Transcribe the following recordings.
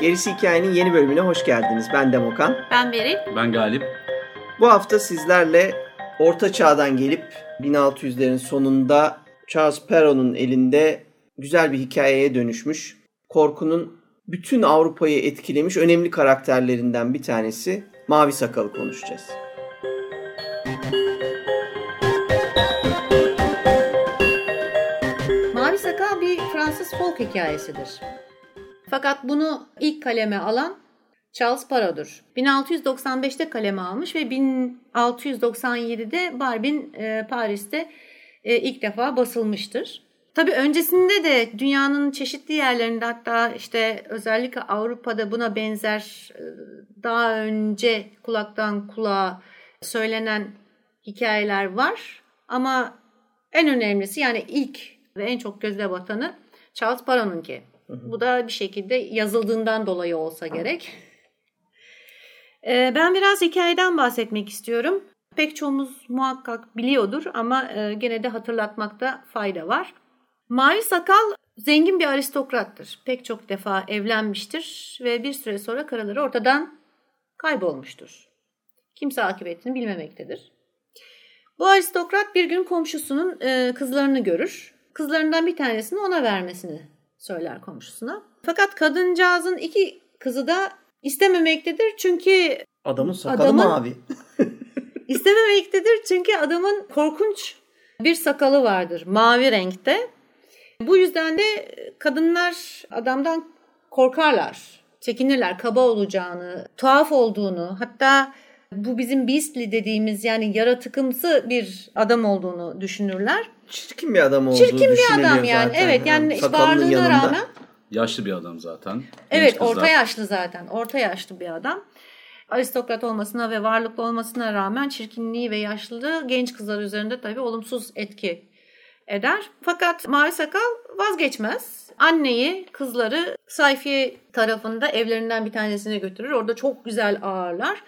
Gerisi Hikayenin yeni bölümüne hoş geldiniz. Ben Demokan. Ben Beril. Ben Galip. Bu hafta sizlerle Orta Çağ'dan gelip 1600'lerin sonunda Charles Perrault'un elinde güzel bir hikayeye dönüşmüş. Korkunun bütün Avrupa'yı etkilemiş önemli karakterlerinden bir tanesi Mavi Sakal'ı konuşacağız. Mavi Sakal bir Fransız folk hikayesidir. Fakat bunu ilk kaleme alan Charles Perrault'dur. 1695'te kaleme almış ve 1697'de Barbin e, Paris'te e, ilk defa basılmıştır. Tabii öncesinde de dünyanın çeşitli yerlerinde hatta işte özellikle Avrupa'da buna benzer e, daha önce kulaktan kulağa söylenen hikayeler var. Ama en önemlisi yani ilk ve en çok gözle batanı Charles Perrault'unki. Bu da bir şekilde yazıldığından dolayı olsa gerek. Ee, ben biraz hikayeden bahsetmek istiyorum. Pek çoğumuz muhakkak biliyordur ama e, gene de hatırlatmakta fayda var. Mavi Sakal zengin bir aristokrattır. Pek çok defa evlenmiştir ve bir süre sonra karıları ortadan kaybolmuştur. Kimse akıbetini bilmemektedir. Bu aristokrat bir gün komşusunun e, kızlarını görür. Kızlarından bir tanesini ona vermesini söyler komşusuna. Fakat kadıncağızın iki kızı da istememektedir çünkü Adamın sakalı Adamın- mavi. istememektedir çünkü adamın korkunç bir sakalı vardır mavi renkte. Bu yüzden de kadınlar adamdan korkarlar, çekinirler kaba olacağını, tuhaf olduğunu hatta bu bizim beastly dediğimiz yani yaratıkımsı bir adam olduğunu düşünürler. Çirkin bir adam olduğu Çirkin bir adam yani. zaten. Evet yani Sakallının varlığına yanında. rağmen Yaşlı bir adam zaten. Genç Evet kızlar. orta yaşlı zaten. Orta yaşlı bir adam. Aristokrat olmasına ve varlıklı olmasına rağmen çirkinliği ve yaşlılığı genç kızlar üzerinde tabii olumsuz etki eder. Fakat Mavi Sakal vazgeçmez. Anneyi, kızları sayfiye tarafında evlerinden bir tanesine götürür. Orada çok güzel ağırlar.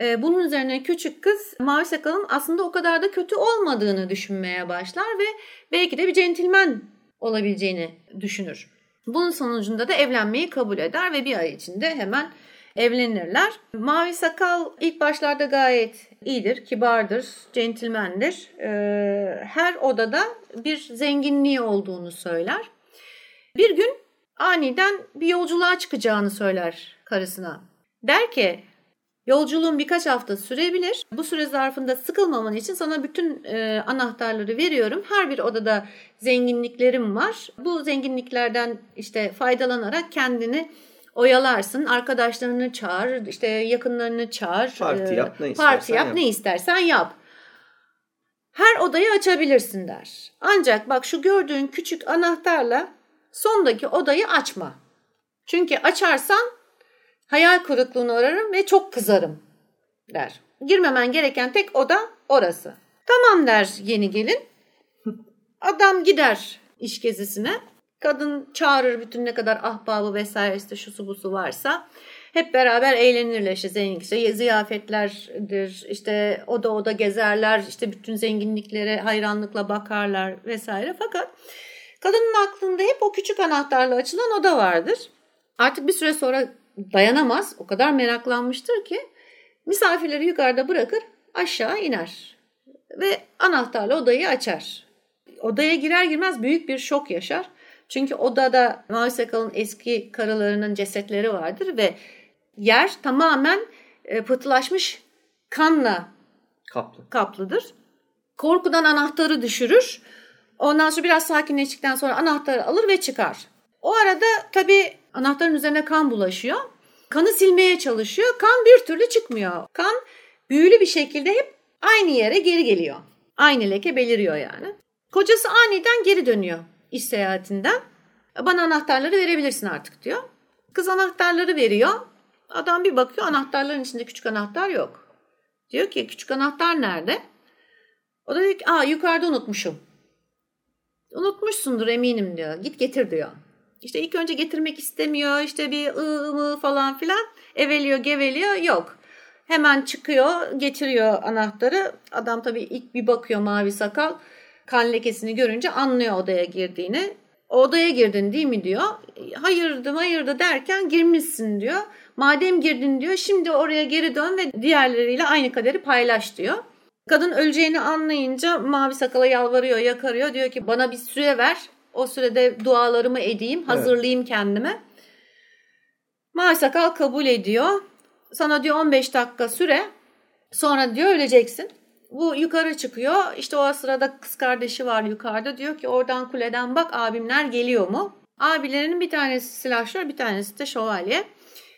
Ee, Bunun üzerine küçük kız Mavi Sakal'ın aslında o kadar da kötü olmadığını düşünmeye başlar ve belki de bir centilmen olabileceğini düşünür. Bunun sonucunda da evlenmeyi kabul eder ve bir ay içinde hemen evlenirler. Mavi Sakal ilk başlarda gayet iyidir, kibardır, centilmendir. Ee, her odada bir zenginliği olduğunu söyler. Bir gün aniden bir yolculuğa çıkacağını söyler karısına. Der ki Yolculuğun birkaç hafta sürebilir. Bu süre zarfında sıkılmaman için sana bütün e, anahtarları veriyorum. Her bir odada zenginliklerim var. Bu zenginliklerden işte faydalanarak kendini oyalarsın. Arkadaşlarını çağır, işte yakınlarını çağır. Parti e, yap, ne Parti istersen yap, yap. ne istersen yap. Her odayı açabilirsin der. Ancak bak şu gördüğün küçük anahtarla sondaki odayı açma. Çünkü açarsan hayal kırıklığına uğrarım ve çok kızarım der. Girmemen gereken tek oda orası. Tamam der yeni gelin. Adam gider iş gezisine. Kadın çağırır bütün ne kadar ahbabı vesaire işte şusu busu varsa. Hep beraber eğlenirler işte zengin işte ziyafetlerdir işte oda oda gezerler işte bütün zenginliklere hayranlıkla bakarlar vesaire fakat kadının aklında hep o küçük anahtarla açılan oda vardır. Artık bir süre sonra dayanamaz o kadar meraklanmıştır ki misafirleri yukarıda bırakır aşağı iner ve anahtarla odayı açar. Odaya girer girmez büyük bir şok yaşar. Çünkü odada Mavi Sakal'ın eski karılarının cesetleri vardır ve yer tamamen e, pıhtılaşmış kanla Kaplı. kaplıdır. Korkudan anahtarı düşürür. Ondan sonra biraz sakinleştikten sonra anahtarı alır ve çıkar. O arada tabii anahtarın üzerine kan bulaşıyor. Kanı silmeye çalışıyor. Kan bir türlü çıkmıyor. Kan büyülü bir şekilde hep aynı yere geri geliyor. Aynı leke beliriyor yani. Kocası aniden geri dönüyor iş seyahatinden. Bana anahtarları verebilirsin artık diyor. Kız anahtarları veriyor. Adam bir bakıyor anahtarların içinde küçük anahtar yok. Diyor ki küçük anahtar nerede? O da diyor ki aa yukarıda unutmuşum. Unutmuşsundur eminim diyor. Git getir diyor. İşte ilk önce getirmek istemiyor. İşte bir ı mı falan filan. Eveliyor geveliyor. Yok. Hemen çıkıyor getiriyor anahtarı. Adam tabii ilk bir bakıyor mavi sakal. Kan lekesini görünce anlıyor odaya girdiğini. Odaya girdin değil mi diyor. Hayırdım hayırdı derken girmişsin diyor. Madem girdin diyor şimdi oraya geri dön ve diğerleriyle aynı kaderi paylaş diyor. Kadın öleceğini anlayınca mavi sakala yalvarıyor, yakarıyor. Diyor ki bana bir süre ver. O sürede dualarımı edeyim, hazırlayayım evet. kendime. Mavi sakal kabul ediyor. Sana diyor 15 dakika süre. Sonra diyor öleceksin. Bu yukarı çıkıyor. İşte o sırada kız kardeşi var yukarıda. Diyor ki oradan kuleden bak abimler geliyor mu? Abilerinin bir tanesi silahşör bir tanesi de şövalye.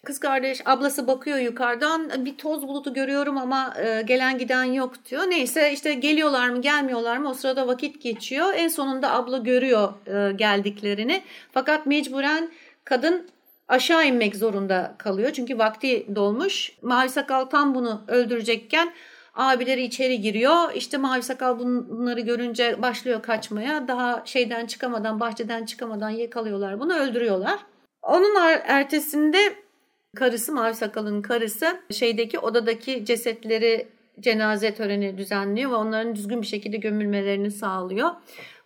Kız kardeş ablası bakıyor yukarıdan bir toz bulutu görüyorum ama e, gelen giden yok diyor. Neyse işte geliyorlar mı gelmiyorlar mı o sırada vakit geçiyor. En sonunda abla görüyor e, geldiklerini. Fakat mecburen kadın aşağı inmek zorunda kalıyor. Çünkü vakti dolmuş. Mavi sakal tam bunu öldürecekken abileri içeri giriyor. İşte mavi sakal bunları görünce başlıyor kaçmaya. Daha şeyden çıkamadan, bahçeden çıkamadan yakalıyorlar bunu, öldürüyorlar. Onun ertesinde karısı, mavi sakalın karısı şeydeki odadaki cesetleri cenaze töreni düzenliyor ve onların düzgün bir şekilde gömülmelerini sağlıyor.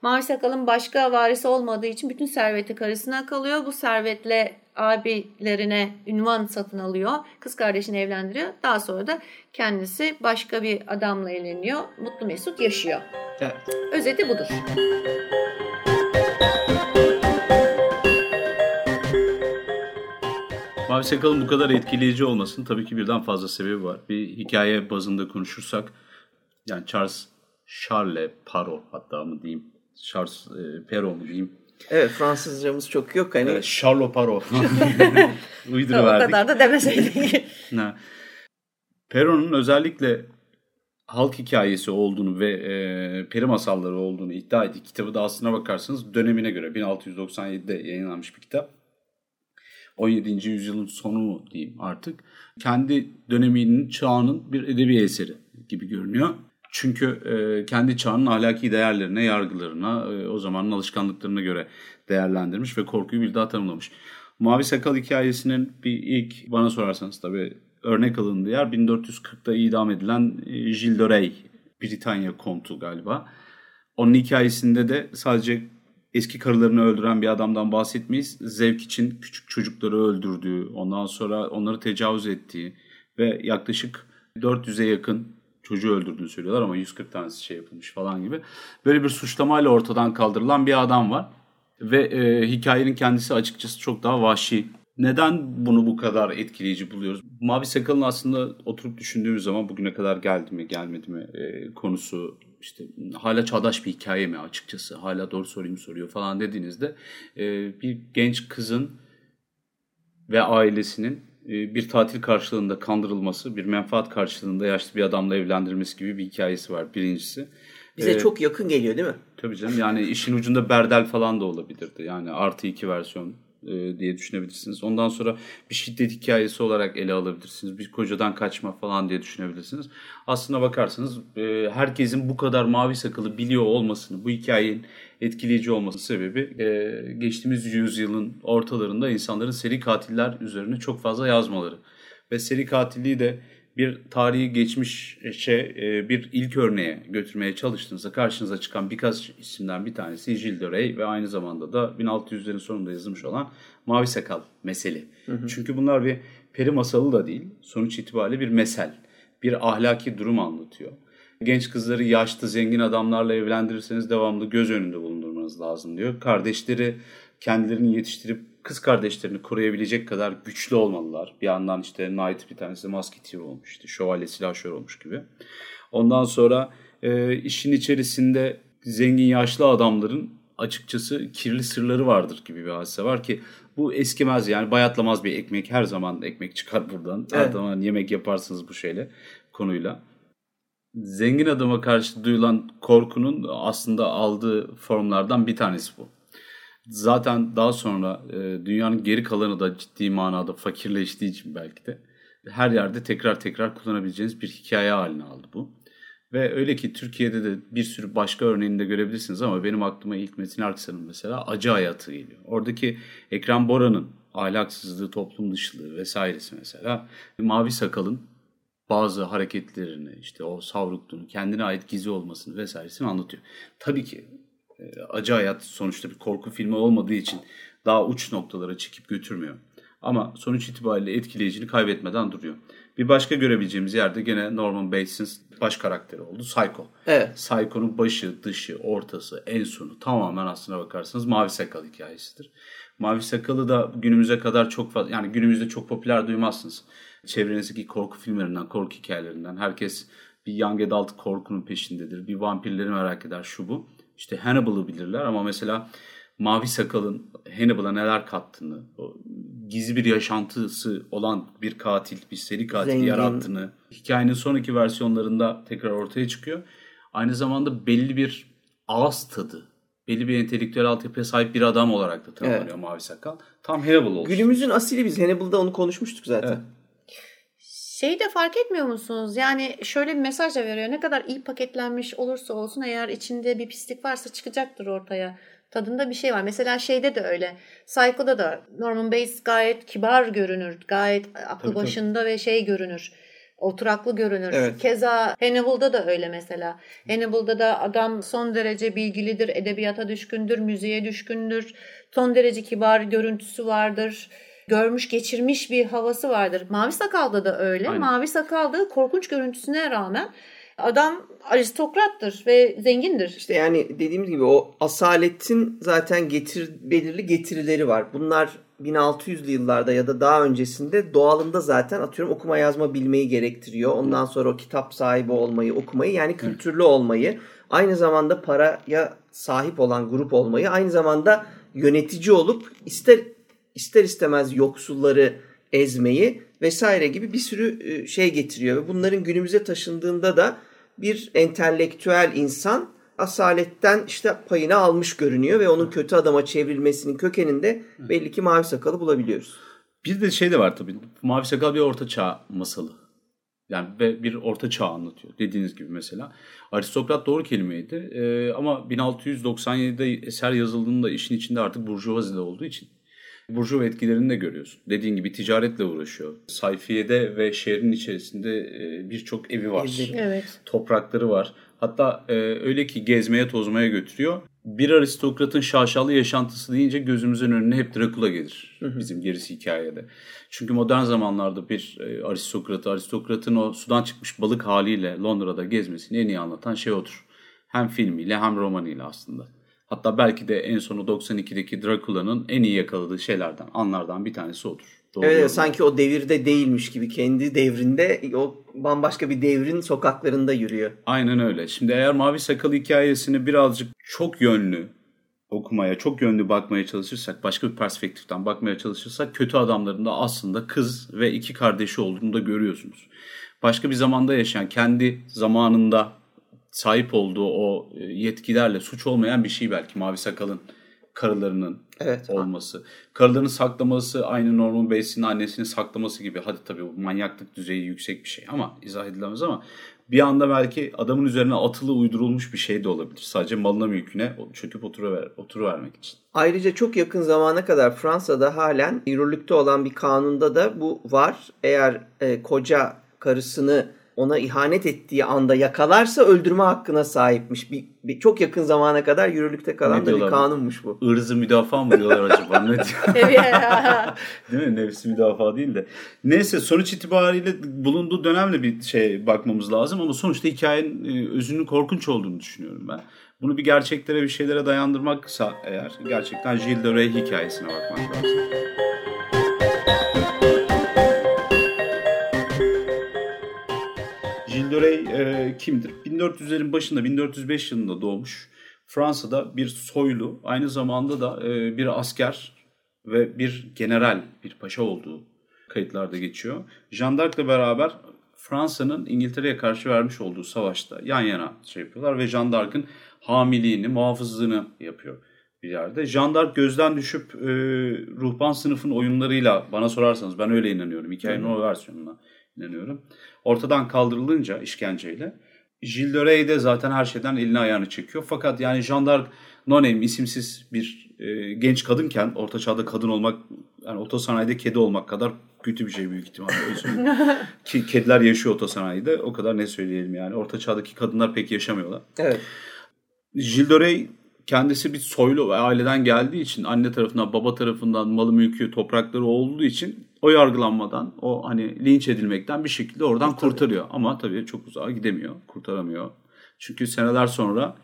Mavi Sakal'ın başka varisi olmadığı için bütün serveti karısına kalıyor. Bu servetle abilerine ünvan satın alıyor. Kız kardeşini evlendiriyor. Daha sonra da kendisi başka bir adamla evleniyor. Mutlu mesut yaşıyor. Evet. Özeti budur. Mavi Sakal'ın bu kadar etkileyici olmasının tabii ki birden fazla sebebi var. Bir hikaye bazında konuşursak yani Charles Charles Paro hatta mı diyeyim Charles e, Perrault mu diyeyim. Evet Fransızcamız çok yok hani. Evet, Charles Perrault. Uyduruverdik. o kadar da demeseydik. Perrault'un özellikle halk hikayesi olduğunu ve e, peri masalları olduğunu iddia ettiği kitabı da aslına bakarsanız dönemine göre 1697'de yayınlanmış bir kitap. 17. yüzyılın sonu diyeyim artık. Kendi döneminin çağının bir edebi eseri gibi görünüyor. Çünkü e, kendi çağının ahlaki değerlerine, yargılarına, e, o zamanın alışkanlıklarına göre değerlendirmiş ve korkuyu bir daha tanımlamış. Mavi Sakal hikayesinin bir ilk bana sorarsanız tabii örnek alındığı yer 1440'da idam edilen e, Gilles de Rey, Britanya kontu galiba. Onun hikayesinde de sadece eski karılarını öldüren bir adamdan bahsetmeyiz. Zevk için küçük çocukları öldürdüğü, ondan sonra onları tecavüz ettiği ve yaklaşık 400'e yakın çocuğu öldürdüğünü söylüyorlar ama 140 tanesi şey yapılmış falan gibi. Böyle bir suçlamayla ortadan kaldırılan bir adam var. Ve e, hikayenin kendisi açıkçası çok daha vahşi. Neden bunu bu kadar etkileyici buluyoruz? Mavi Sakal'ın aslında oturup düşündüğümüz zaman bugüne kadar geldi mi gelmedi mi e, konusu işte hala çağdaş bir hikaye mi açıkçası hala doğru soruyu mu soruyor falan dediğinizde e, bir genç kızın ve ailesinin e, bir tatil karşılığında kandırılması, bir menfaat karşılığında yaşlı bir adamla evlendirilmesi gibi bir hikayesi var birincisi. Bize ee, çok yakın geliyor değil mi? Tabii canım yani işin ucunda Berdel falan da olabilirdi. Yani artı iki versiyon e, diye düşünebilirsiniz. Ondan sonra bir şiddet hikayesi olarak ele alabilirsiniz. Bir kocadan kaçma falan diye düşünebilirsiniz. Aslına bakarsanız e, herkesin bu kadar mavi sakalı biliyor olmasını, bu hikayenin etkileyici olması sebebi e, geçtiğimiz yüzyılın ortalarında insanların seri katiller üzerine çok fazla yazmaları. Ve seri katilliği de bir tarihi geçmiş şey bir ilk örneğe götürmeye çalıştığınızda karşınıza çıkan birkaç isimden bir tanesi Gilles de Rey ve aynı zamanda da 1600'lerin sonunda yazılmış olan Mavi Sakal meseli. Hı hı. Çünkü bunlar bir peri masalı da değil. Sonuç itibariyle bir mesel. Bir ahlaki durum anlatıyor. Genç kızları yaşlı zengin adamlarla evlendirirseniz devamlı göz önünde bulundurmanız lazım diyor. Kardeşleri kendilerini yetiştirip kız kardeşlerini koruyabilecek kadar güçlü olmalılar. Bir yandan işte Knight bir tanesi Musketeer olmuş, işte şövalye silahşör olmuş gibi. Ondan sonra e, işin içerisinde zengin yaşlı adamların açıkçası kirli sırları vardır gibi bir hadise var ki bu eskimez yani bayatlamaz bir ekmek her zaman ekmek çıkar buradan. Evet. Her zaman yemek yaparsınız bu şeyle konuyla. Zengin adama karşı duyulan korkunun aslında aldığı formlardan bir tanesi bu. Zaten daha sonra e, dünyanın geri kalanı da ciddi manada fakirleştiği için belki de her yerde tekrar tekrar kullanabileceğiniz bir hikaye haline aldı bu. Ve öyle ki Türkiye'de de bir sürü başka örneğini de görebilirsiniz ama benim aklıma ilk Metin Erksan'ın mesela Acı Hayatı geliyor. Oradaki Ekrem Bora'nın ahlaksızlığı, toplum dışılığı vesairesi mesela. Mavi Sakal'ın bazı hareketlerini, işte o savrukluğunu, kendine ait gizli olmasını vesairesini anlatıyor. Tabii ki Acı Hayat sonuçta bir korku filmi olmadığı için daha uç noktalara çekip götürmüyor. Ama sonuç itibariyle etkileyicini kaybetmeden duruyor. Bir başka görebileceğimiz yerde gene Norman Bates'in baş karakteri oldu. Psycho. Evet. Psycho'nun başı, dışı, ortası, en sonu tamamen aslına bakarsanız Mavi Sakal hikayesidir. Mavi Sakal'ı da günümüze kadar çok fazla yani günümüzde çok popüler duymazsınız. Çevrenizdeki korku filmlerinden, korku hikayelerinden herkes bir young adult korkunun peşindedir. Bir vampirleri merak eder şu bu. İşte Hannibal'ı bilirler ama mesela Mavi Sakal'ın Hannibal'a neler kattığını, o gizli bir yaşantısı olan bir katil, bir seri katil Zengin. yarattığını hikayenin sonraki versiyonlarında tekrar ortaya çıkıyor. Aynı zamanda belli bir ağız tadı, belli bir entelektüel altyapıya sahip bir adam olarak da tanımlanıyor Mavi Sakal. Tam Hannibal olsun. Günümüzün asili biz. Hannibal'da onu konuşmuştuk zaten. Evet. Şeyi de fark etmiyor musunuz? Yani şöyle bir mesaj da veriyor. Ne kadar iyi paketlenmiş olursa olsun eğer içinde bir pislik varsa çıkacaktır ortaya. Tadında bir şey var. Mesela şeyde de öyle. Psycho'da da Norman Bates gayet kibar görünür. Gayet aklı Tabii, başında ve şey görünür. Oturaklı görünür. Evet. Keza Hannibal'da da öyle mesela. Hannibal'da da adam son derece bilgilidir, edebiyata düşkündür, müziğe düşkündür. Son derece kibar görüntüsü vardır. Görmüş geçirmiş bir havası vardır. Mavi Sakal'da da öyle. Aynen. Mavi Sakal'da korkunç görüntüsüne rağmen adam aristokrattır ve zengindir. İşte yani dediğimiz gibi o asaletin zaten getir belirli getirileri var. Bunlar 1600'lü yıllarda ya da daha öncesinde doğalında zaten atıyorum okuma yazma bilmeyi gerektiriyor. Ondan sonra o kitap sahibi olmayı, okumayı yani kültürlü olmayı, aynı zamanda paraya sahip olan grup olmayı, aynı zamanda yönetici olup ister ister istemez yoksulları ezmeyi vesaire gibi bir sürü e, şey getiriyor ve bunların günümüze taşındığında da bir entelektüel insan asaletten işte payını almış görünüyor ve onun kötü adama çevrilmesinin kökeninde belli ki mavi sakalı bulabiliyoruz. Bir de şey de var tabii. Mavi Sakal bir orta çağ masalı. Yani ve bir orta çağ anlatıyor. Dediğiniz gibi mesela. Aristokrat doğru kelimeydi. Ee, ama 1697'de eser yazıldığında işin içinde artık burjuvazi de olduğu için burjuva etkilerini de görüyorsun. Dediğin gibi ticaretle uğraşıyor. Sayfiye'de ve şehrin içerisinde e, birçok evi var. Evet. Toprakları var. Hatta e, öyle ki gezmeye tozmaya götürüyor. Bir aristokratın şaşalı yaşantısı deyince gözümüzün önüne hep Drakula gelir. Bizim gerisi hikayede. Çünkü modern zamanlarda bir e, aristokratı, aristokratın o sudan çıkmış balık haliyle Londra'da gezmesini en iyi anlatan şey odur. Hem filmiyle hem romanıyla aslında. Hatta belki de en sonu 92'deki Drakula'nın en iyi yakaladığı şeylerden, anlardan bir tanesi odur. Doğru Evet yorum. sanki o devirde değilmiş gibi kendi devrinde o bambaşka bir devrin sokaklarında yürüyor. Aynen öyle. Şimdi eğer Mavi Sakal hikayesini birazcık çok yönlü okumaya, çok yönlü bakmaya çalışırsak, başka bir perspektiften bakmaya çalışırsak kötü adamların da aslında kız ve iki kardeşi olduğunu da görüyorsunuz. Başka bir zamanda yaşayan, kendi zamanında sahip olduğu o e, yetkilerle suç olmayan bir şey belki Mavi Sakal'ın karılarının Evet. olması. Karılarını saklaması aynı Norman Bates'in annesini saklaması gibi. Hadi tabii bu manyaklık düzeyi yüksek bir şey ama izah edilemez ama bir anda belki adamın üzerine atılı uydurulmuş bir şey de olabilir. Sadece malına mülküne çöküp oturuver, oturuvermek için. Ayrıca çok yakın zamana kadar Fransa'da halen yürürlükte olan bir kanunda da bu var. Eğer e, koca karısını ona ihanet ettiği anda yakalarsa öldürme hakkına sahipmiş. Bir, bir- çok yakın zamana kadar yürürlükte kalan Ne da bir kanunmuş bu. Irzı müdafaa mı diyorlar acaba? Ne diyor? Evet. Değil mi? Nefsi müdafaa değil de. Neyse sonuç itibariyle bulunduğu dönemle bir şey bakmamız lazım ama sonuçta hikayenin e, özünün korkunç olduğunu düşünüyorum ben. Bunu bir gerçeklere bir şeylere dayandırmaksa eğer gerçekten Gilles de Rais hikayesine bakmak lazım. E, kimdir? 1400'lerin başında 1405 yılında doğmuş. Fransa'da bir soylu, aynı zamanda da e, bir asker ve bir general, bir paşa olduğu kayıtlarda geçiyor. Jean d'Arc'la beraber Fransa'nın İngiltere'ye karşı vermiş olduğu savaşta yan yana şey yapıyorlar ve Jean d'Arc'ın hamiliğini, muhafızlığını yapıyor. bir yerde. Jean d'Arc gözden düşüp e, ruhban sınıfın oyunlarıyla bana sorarsanız ben öyle inanıyorum. Hikayenin o versiyonuna inanıyorum. Ortadan kaldırılınca işkenceyle Gilles de zaten her şeyden elini ayağını çekiyor. Fakat yani Jean d'Arc no name isimsiz bir e, genç kadınken orta çağda kadın olmak yani otosanayide kedi olmak kadar kötü bir şey büyük ihtimalle. Ki kediler yaşıyor otosanayide o kadar ne söyleyelim yani. Orta çağdaki kadınlar pek yaşamıyorlar. Evet. Gilles de kendisi bir soylu ve aileden geldiği için anne tarafından baba tarafından malı mülkü toprakları olduğu için o yargılanmadan o hani linç edilmekten bir şekilde oradan kurtarıyor. Ama tabii çok uzağa gidemiyor kurtaramıyor. Çünkü seneler sonra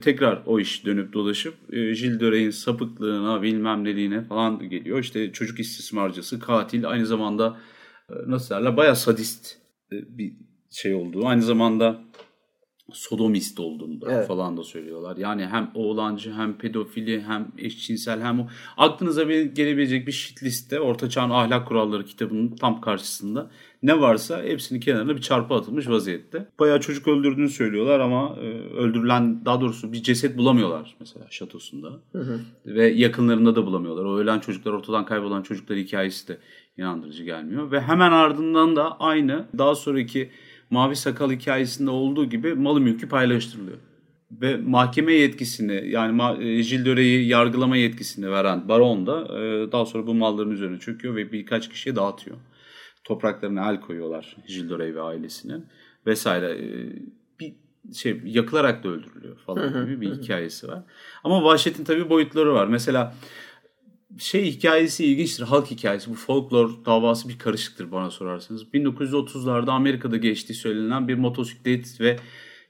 tekrar o iş dönüp dolaşıp e, Gilles de Rais'in sapıklığına bilmem neliğine falan geliyor. İşte çocuk istismarcısı, katil aynı zamanda e, nasıl derler bayağı sadist e, bir şey olduğu. Aynı zamanda sodomist olduğunu da Evet. falan da söylüyorlar. Yani hem oğlancı hem pedofili hem eşcinsel hem o aklınıza bir gelebilecek bir shit liste Orta Çağın Ahlak Kuralları kitabının tam karşısında ne varsa hepsini kenarına bir çarpı atılmış vaziyette. Bayağı çocuk öldürdüğünü söylüyorlar ama e, öldürülen daha doğrusu bir ceset bulamıyorlar mesela şatosunda. Ve yakınlarında da bulamıyorlar. O ölen çocuklar ortadan kaybolan çocuklar hikayesi de inandırıcı gelmiyor. Ve hemen ardından da aynı daha sonraki Mavi Sakal hikayesinde olduğu gibi malı mülkü paylaştırılıyor. Ve mahkeme yetkisini yani e, Rais'i yargılama yetkisini veren baron da e, daha sonra bu malların üzerine çöküyor ve birkaç kişiye dağıtıyor. Topraklarına el koyuyorlar Rais ve ailesine vesaire. E, bir şey yakılarak da öldürülüyor falan gibi bir hikayesi var. Ama vahşetin tabii boyutları var. Mesela şey hikayesi ilginçtir. Halk hikayesi. Bu folklor davası bir karışıktır bana sorarsanız. 1930'larda Amerika'da geçtiği söylenen bir motosiklet ve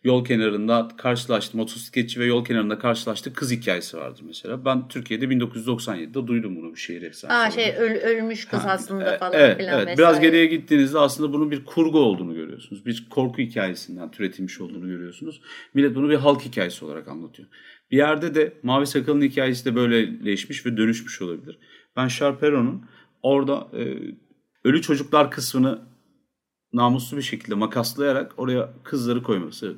yol kenarında karşılaştı. Motosikletçi ve yol kenarında karşılaştı kız hikayesi vardır mesela. Ben Türkiye'de 1997'de duydum bunu bir şehir efsanesi. Aa şey öl- ölmüş kız Ha, aslında e- falan evet, filan evet. vesaire. Biraz geriye gittiğinizde aslında bunun bir kurgu olduğunu görüyorsunuz. Bir korku hikayesinden türetilmiş olduğunu görüyorsunuz. Millet bunu bir halk hikayesi olarak anlatıyor. Bir yerde de Mavi Sakal'ın hikayesi de böyleleşmiş ve dönüşmüş olabilir. Ben Sharpero'nun orada e, ölü çocuklar kısmını namuslu bir şekilde makaslayarak oraya kızları koyması,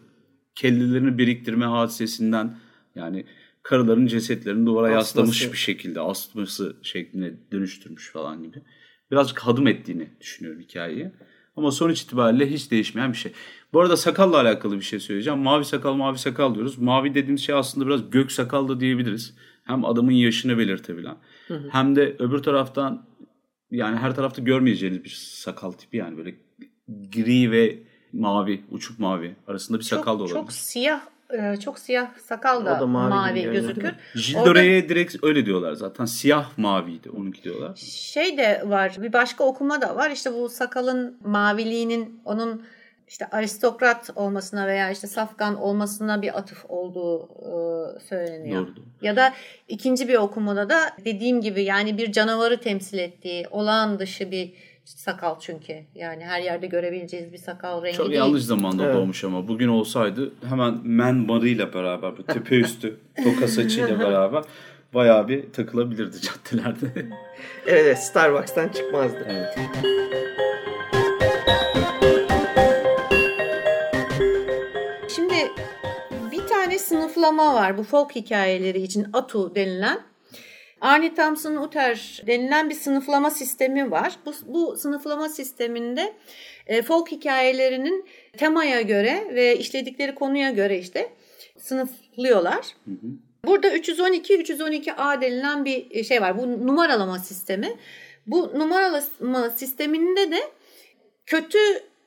kellelerini biriktirme hadisesinden yani karıların cesetlerini duvara Asması. yaslamış bir şekilde asması şekline dönüştürmüş falan gibi. Birazcık hadım ettiğini düşünüyorum hikayeyi. Ama sonuç itibariyle hiç değişmeyen bir şey. Bu arada sakalla alakalı bir şey söyleyeceğim. Mavi sakal mavi sakal diyoruz. Mavi dediğimiz şey aslında biraz gök sakal da diyebiliriz. Hem adamın yaşını belirtebilen hem de öbür taraftan yani her tarafta görmeyeceğiniz bir sakal tipi yani böyle gri ve mavi, uçuk mavi arasında bir sakal da çok, olabilir. çok siyah e, çok siyah sakal da, da mavi mavi, gözükür. Rais'e direkt öyle diyorlar zaten. Siyah maviydi onunki diyorlar. Şey de var bir başka okuma da var işte bu sakalın maviliğinin onun işte aristokrat olmasına veya işte safkan olmasına bir atıf olduğu e, söyleniyor. Doğru. Ya da ikinci bir okumada da dediğim gibi yani bir canavarı temsil ettiği olağan dışı bir sakal çünkü. Yani her yerde görebileceğiz bir sakal rengi Çok değil. yanlış zamanda Evet. doğmuş ama bugün olsaydı hemen men marıyla beraber böyle tepe üstü toka saçıyla beraber bayağı bir takılabilirdi caddelerde. Evet, evet Starbucks'tan çıkmazdı. evet. Şimdi bir tane sınıflama var bu folk hikayeleri için atu denilen. Arne Thompson Uter denilen bir sınıflama sistemi var. Bu, bu sınıflama sisteminde e, folk hikayelerinin temaya göre ve işledikleri konuya göre işte sınıflıyorlar. Burada 312-312A denilen bir şey var. Bu numaralama sistemi. Bu numaralama sisteminde de kötü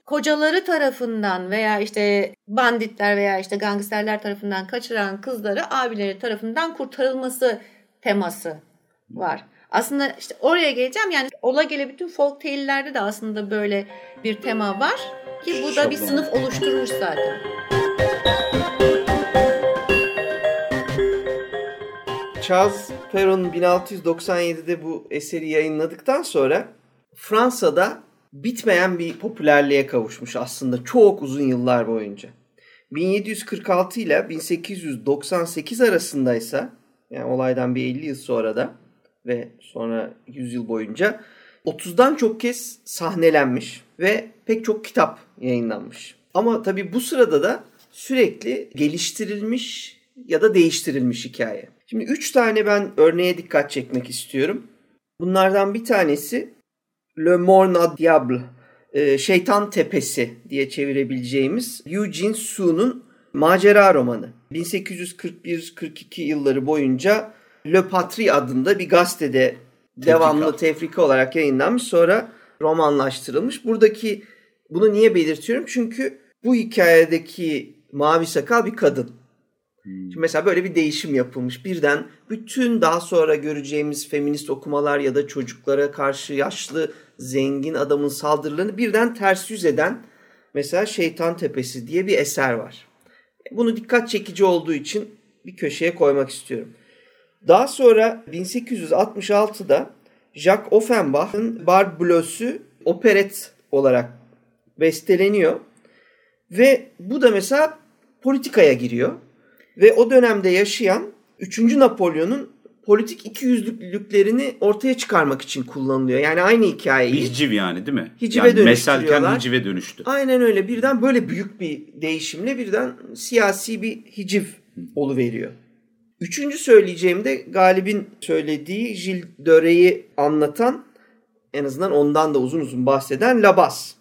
kocaları tarafından veya işte banditler veya işte gangsterler tarafından kaçıran kızları abileri tarafından kurtarılması teması var. Aslında işte oraya geleceğim yani ola gele bütün folk tale'lerde de aslında böyle bir tema var ki bu da bir sınıf oluşturmuş zaten. Charles Perrault 1697'de bu eseri yayınladıktan sonra Fransa'da bitmeyen bir popülerliğe kavuşmuş aslında çok uzun yıllar boyunca. 1746 ile 1898 arasındaysa yani olaydan bir 50 yıl sonra da ve sonra 100 yıl boyunca 30'dan çok kez sahnelenmiş ve pek çok kitap yayınlanmış. Ama tabii bu sırada da sürekli geliştirilmiş ya da değiştirilmiş hikaye. Şimdi üç tane ben örneğe dikkat çekmek istiyorum. Bunlardan bir tanesi Le Morne Diable, e, Şeytan Tepesi diye çevirebileceğimiz Eugene Su'nun macera romanı. 1841-42 yılları boyunca Le Patrie adında bir gazetede tefrika. devamlı tefrika olarak yayınlanmış. Sonra romanlaştırılmış. Buradaki bunu niye belirtiyorum? Çünkü bu hikayedeki mavi sakal bir kadın. Hmm. Şimdi mesela böyle bir değişim yapılmış. Birden bütün daha sonra göreceğimiz feminist okumalar ya da çocuklara karşı yaşlı zengin adamın saldırılarını birden ters yüz eden mesela Şeytan Tepesi diye bir eser var. Bunu dikkat çekici olduğu için bir köşeye koymak istiyorum. Daha sonra 1866'da Jacques Offenbach'ın Barblös'ü operet olarak besteleniyor. Ve bu da mesela politikaya giriyor. Ve o dönemde yaşayan 3. Napolyon'un politik ikiyüzlülüklerini ortaya çıkarmak için kullanılıyor. Yani aynı hikayeyi. Hiciv yani değil mi? Hicive yani meselken hicive dönüştü. Aynen öyle. Birden böyle büyük bir değişimle birden siyasi bir hiciv veriyor. Üçüncü söyleyeceğim de Galip'in söylediği Gilles Döre'yi anlatan en azından ondan da uzun uzun bahseden Labas.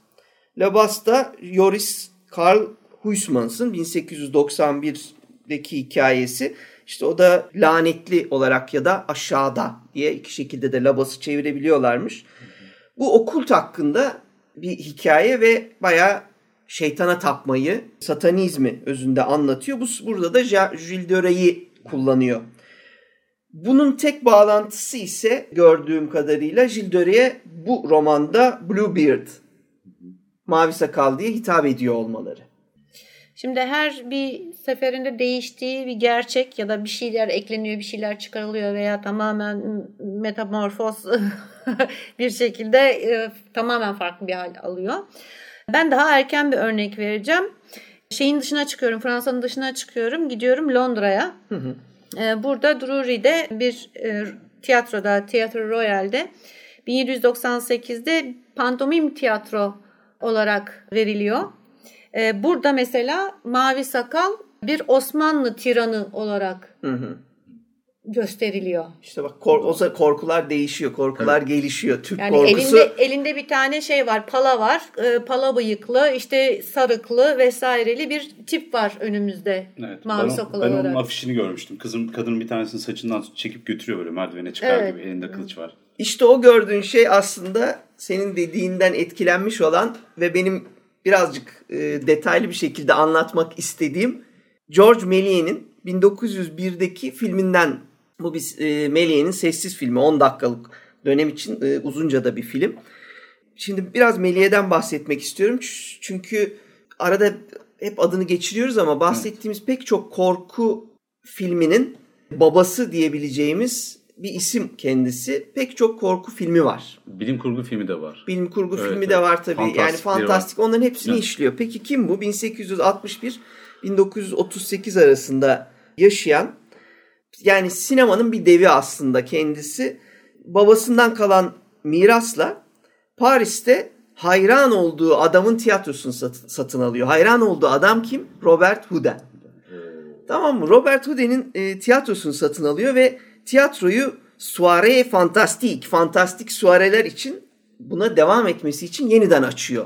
Labas da Joris Karl Huysmans'ın 1891'deki hikayesi. İşte o da lanetli olarak ya da aşağıda diye iki şekilde de Labas'ı çevirebiliyorlarmış. Bu okult hakkında bir hikaye ve bayağı şeytana tapmayı, satanizmi özünde anlatıyor. Bu burada da Gilles Döre'yi kullanıyor. Bunun tek bağlantısı ise gördüğüm kadarıyla Gilles bu romanda Bluebeard, Mavi Sakal diye hitap ediyor olmaları. Şimdi her bir seferinde değiştiği bir gerçek ya da bir şeyler ekleniyor, bir şeyler çıkarılıyor veya tamamen metamorfoz bir şekilde e, tamamen farklı bir hal alıyor. Ben daha erken bir örnek vereceğim şeyin dışına çıkıyorum. Fransa'nın dışına çıkıyorum. Gidiyorum Londra'ya. Ee, burada Drury'de bir e, tiyatroda, Tiyatro Royal'de 1798'de pantomim tiyatro olarak veriliyor. Ee, burada mesela Mavi Sakal bir Osmanlı tiranı olarak hı hı gösteriliyor. İşte bak kor o korkular değişiyor, korkular evet. gelişiyor. Türk yani korkusu. Elinde, elinde bir tane şey var, pala var, e, pala bıyıklı, işte sarıklı vesaireli bir tip var önümüzde. Evet, mavi ben, ben olarak. Ben onun afişini görmüştüm. Kızım kadının bir tanesini saçından çekip götürüyor böyle merdivene çıkar evet. gibi elinde kılıç var. İşte o gördüğün şey aslında senin dediğinden etkilenmiş olan ve benim birazcık e, detaylı bir şekilde anlatmak istediğim George Méliès'in 1901'deki filminden bu bir e, Meliye'nin sessiz filmi 10 dakikalık dönem için e, uzunca da bir film. Şimdi biraz Meliye'den bahsetmek istiyorum. Çünkü arada hep adını geçiriyoruz ama bahsettiğimiz evet. pek çok korku filminin babası diyebileceğimiz bir isim kendisi. Pek çok korku filmi var. Bilim kurgu filmi de var. Bilim kurgu evet, filmi evet. de var tabii. Fantastik yani fantastik var. onların hepsini evet. işliyor. Peki kim bu? 1861 1938 arasında yaşayan yani sinemanın bir devi aslında kendisi. Babasından kalan mirasla Paris'te hayran olduğu adamın tiyatrosunu satın, satın alıyor. Hayran olduğu adam kim? Robert Houdin. Tamam mı? Robert Houdin'in e, tiyatrosunu satın alıyor ve tiyatroyu soirée fantastik, fantastik suareler için buna devam etmesi için yeniden açıyor.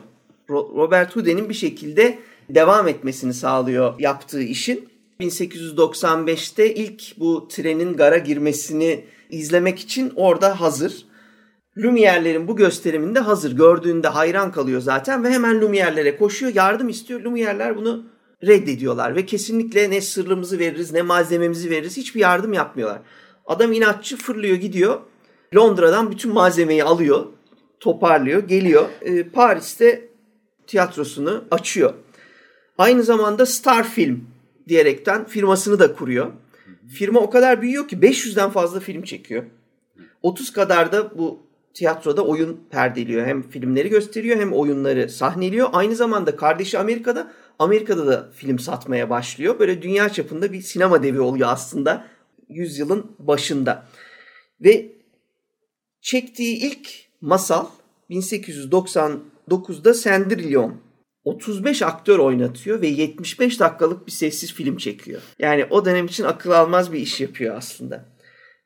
Ro- Robert Houdin'in bir şekilde devam etmesini sağlıyor yaptığı işin. 1895'te ilk bu trenin gara girmesini izlemek için orada hazır. Lumiere'lerin bu gösteriminde hazır. Gördüğünde hayran kalıyor zaten ve hemen Lumiere'lere koşuyor. Yardım istiyor. Lumiere'ler bunu reddediyorlar ve kesinlikle ne sırrımızı veririz ne malzememizi veririz hiçbir yardım yapmıyorlar. Adam inatçı fırlıyor gidiyor. Londra'dan bütün malzemeyi alıyor, toparlıyor, geliyor. Ee, Paris'te tiyatrosunu açıyor. Aynı zamanda Star Film diyerekten firmasını da kuruyor. Firma o kadar büyüyor ki 500'den fazla film çekiyor. 30 kadar da bu tiyatroda oyun perdeliyor. Hem filmleri gösteriyor hem oyunları sahneliyor. Aynı zamanda kardeşi Amerika'da Amerika'da da film satmaya başlıyor. Böyle dünya çapında bir sinema devi oluyor aslında yüzyılın başında. Ve çektiği ilk masal 1899'da Cendrillon 35 aktör oynatıyor ve 75 dakikalık bir sessiz film çekiyor. Yani o dönem için akıl almaz bir iş yapıyor aslında.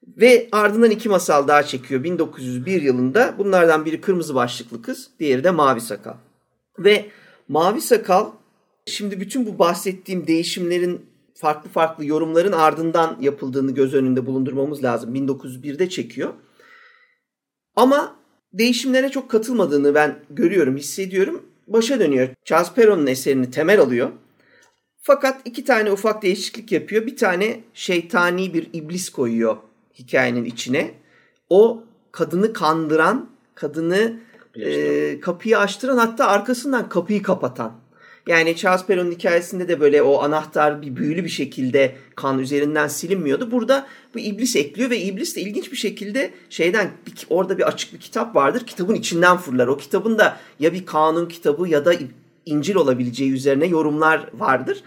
Ve ardından iki masal daha çekiyor 1901 yılında. Bunlardan biri Kırmızı Başlıklı Kız, diğeri de Mavi Sakal. Ve Mavi Sakal şimdi bütün bu bahsettiğim değişimlerin farklı farklı yorumların ardından yapıldığını göz önünde bulundurmamız lazım. 1901'de çekiyor. Ama değişimlere çok katılmadığını ben görüyorum, hissediyorum. Başa dönüyor. Charles Perrault'un eserini temel alıyor. Fakat iki tane ufak değişiklik yapıyor. Bir tane şeytani bir iblis koyuyor hikayenin içine. O kadını kandıran, kadını e, kapıyı açtıran hatta arkasından kapıyı kapatan. Yani Charles Perrault'un hikayesinde de böyle o anahtar bir büyülü bir şekilde kan üzerinden silinmiyordu. Burada bu iblis ekliyor ve iblis de ilginç bir şekilde şeyden bir, orada bir açık bir kitap vardır. Kitabın içinden fırlar. O kitabın da ya bir kanun kitabı ya da İncil olabileceği üzerine yorumlar vardır.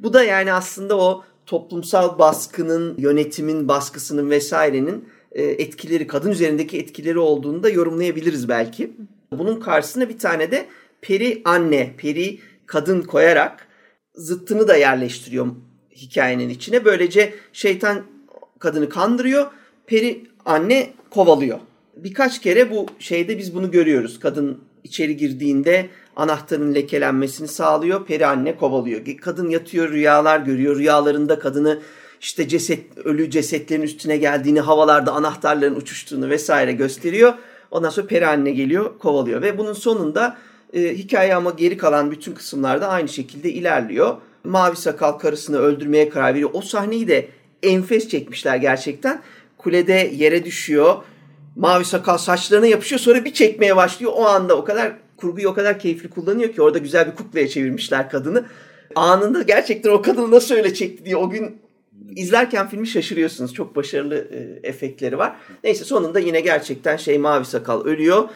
Bu da yani aslında o toplumsal baskının, yönetimin baskısının vesairenin e, etkileri, kadın üzerindeki etkileri olduğunu da yorumlayabiliriz belki. Bunun karşısına bir tane de peri anne, peri kadın koyarak zıttını da yerleştiriyor hikayenin içine. Böylece şeytan kadını kandırıyor, peri anne kovalıyor. Birkaç kere bu şeyde biz bunu görüyoruz. Kadın içeri girdiğinde anahtarın lekelenmesini sağlıyor. Peri anne kovalıyor. Kadın yatıyor rüyalar görüyor. Rüyalarında kadını işte ceset ölü cesetlerin üstüne geldiğini, havalarda anahtarların uçuştuğunu vesaire gösteriyor. Ondan sonra peri anne geliyor, kovalıyor ve bunun sonunda e, hikaye ama geri kalan bütün kısımlarda aynı şekilde ilerliyor. Mavi sakal karısını öldürmeye karar veriyor. O sahneyi de enfes çekmişler gerçekten. Kulede yere düşüyor. Mavi sakal saçlarına yapışıyor sonra bir çekmeye başlıyor. O anda o kadar kurguyu o kadar keyifli kullanıyor ki orada güzel bir kuklaya çevirmişler kadını. Anında gerçekten o kadını nasıl öyle çekti diye o gün izlerken filmi şaşırıyorsunuz. Çok başarılı e, efektleri var. Neyse sonunda yine gerçekten şey Mavi Sakal ölüyor.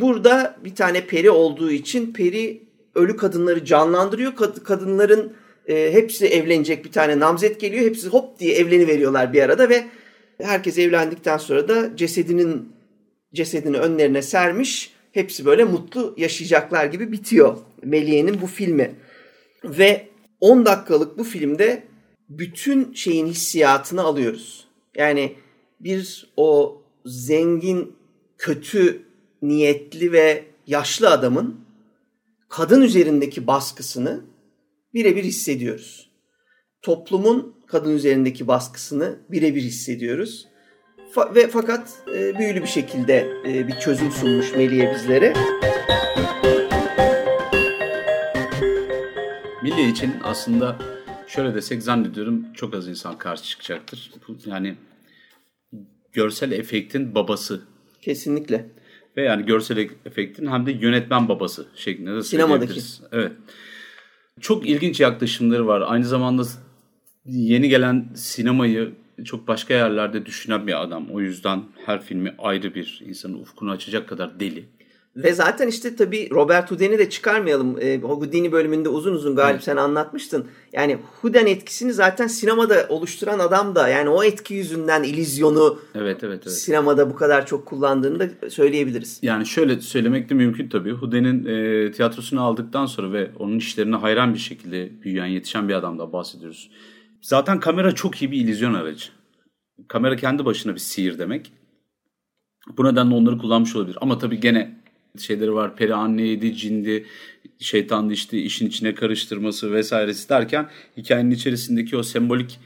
Burada bir tane peri olduğu için peri ölü kadınları canlandırıyor. Kad- kadınların e, hepsi evlenecek bir tane namzet geliyor. Hepsi hop diye evleni veriyorlar bir arada ve herkes evlendikten sonra da cesedinin cesedini önlerine sermiş. Hepsi böyle mutlu yaşayacaklar gibi bitiyor Meliye'nin bu filmi. Ve 10 dakikalık bu filmde bütün şeyin hissiyatını alıyoruz. Yani bir o zengin, kötü niyetli ve yaşlı adamın kadın üzerindeki baskısını birebir hissediyoruz. Toplumun kadın üzerindeki baskısını birebir hissediyoruz. Fa- ve fakat e, büyülü bir şekilde e, bir çözüm sunmuş Melih'e bizlere. Milli için aslında şöyle desek zannediyorum çok az insan karşı çıkacaktır. Yani görsel efektin babası. Kesinlikle. Ve yani görsel efektin hem de yönetmen babası şeklinde de Sinemadaki. Evet. Çok ilginç yaklaşımları var. Aynı zamanda yeni gelen sinemayı çok başka yerlerde düşünen bir adam. O yüzden her filmi ayrı bir insanın ufkunu açacak kadar deli. Ve zaten işte tabii Robert Houdin'i de çıkarmayalım. E, Houdini bölümünde uzun uzun Galip Evet. sen anlatmıştın. Yani Houdin etkisini zaten sinemada oluşturan adam da yani o etki yüzünden illüzyonu Evet evet evet. sinemada bu kadar çok kullandığını da söyleyebiliriz. Yani şöyle söylemek de mümkün tabii. Hude'nin e, tiyatrosunu aldıktan sonra ve onun işlerine hayran bir şekilde büyüyen, yetişen bir adamdan bahsediyoruz. Zaten kamera çok iyi bir illüzyon aracı. Kamera kendi başına bir sihir demek. Bu nedenle onları kullanmış olabilir. Ama tabii gene şeyleri var. Peri anneydi, cindi, şeytandı işte işin içine karıştırması vesairesi derken hikayenin içerisindeki o sembolik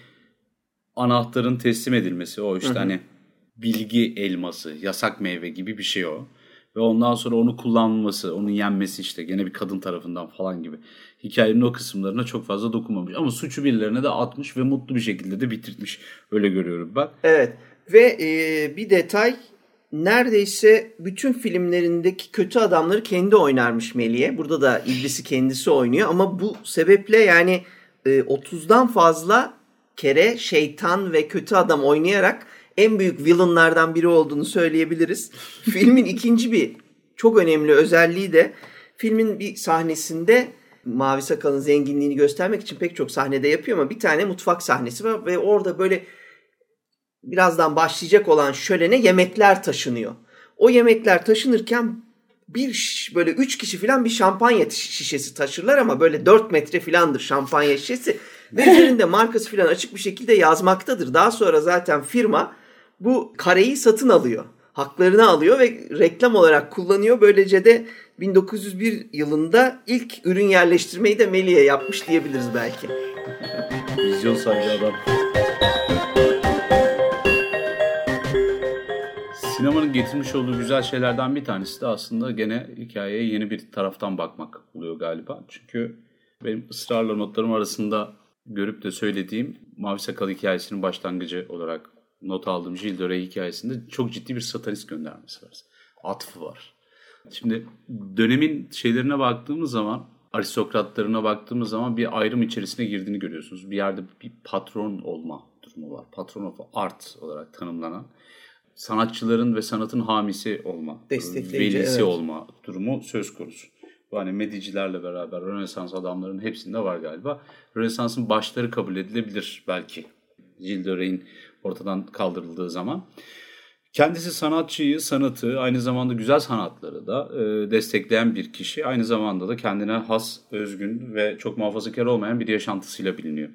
anahtarın teslim edilmesi o işte hani bilgi elması, yasak meyve gibi bir şey o. Ve ondan sonra onu kullanması, onu yenmesi işte gene bir kadın tarafından falan gibi. Hikayenin o kısımlarına çok fazla dokunmamış. Ama suçu birilerine de atmış ve mutlu bir şekilde de bitirmiş. Öyle görüyorum ben. Evet ve e, bir detay neredeyse bütün filmlerindeki kötü adamları kendi oynarmış Melih'e. Burada da iblisi kendisi oynuyor ama bu sebeple yani e, 30'dan fazla kere şeytan ve kötü adam oynayarak en büyük villainlardan biri olduğunu söyleyebiliriz. Filmin ikinci bir çok önemli özelliği de filmin bir sahnesinde Mavi Sakal'ın zenginliğini göstermek için pek çok sahnede yapıyor ama bir tane mutfak sahnesi var ve orada böyle birazdan başlayacak olan şölene yemekler taşınıyor. O yemekler taşınırken bir böyle üç kişi falan bir şampanya şişesi taşırlar ama böyle 4 metre falandır şampanya şişesi. Ve üzerinde markası falan açık bir şekilde yazmaktadır. Daha sonra zaten firma bu kareyi satın alıyor. Haklarını alıyor ve reklam olarak kullanıyor. Böylece de 1901 yılında ilk ürün yerleştirmeyi de Meli'ye yapmış diyebiliriz belki. Vizyon sahibi adam. Sinemanın getirmiş olduğu güzel şeylerden bir tanesi de aslında gene hikayeye yeni bir taraftan bakmak oluyor galiba. Çünkü benim ısrarla notlarım arasında görüp de söylediğim Mavi Sakal hikayesinin başlangıcı olarak not aldığım Rais hikayesinde çok ciddi bir satanist göndermesi var. Atfı var. Şimdi dönemin şeylerine baktığımız zaman aristokratlarına baktığımız zaman bir ayrım içerisine girdiğini görüyorsunuz. Bir yerde bir patron olma durumu var. Patron of art olarak tanımlanan sanatçıların ve sanatın hamisi olma, velisi evet. olma durumu söz konusu. Bu hani Medicilerle beraber Rönesans adamların hepsinde var galiba. Rönesans'ın başları kabul edilebilir belki. Gilles de Rais'in ortadan kaldırıldığı zaman. Kendisi sanatçıyı, sanatı, aynı zamanda güzel sanatları da e, destekleyen bir kişi. Aynı zamanda da kendine has, özgün ve çok muhafazakar olmayan bir yaşantısıyla biliniyor.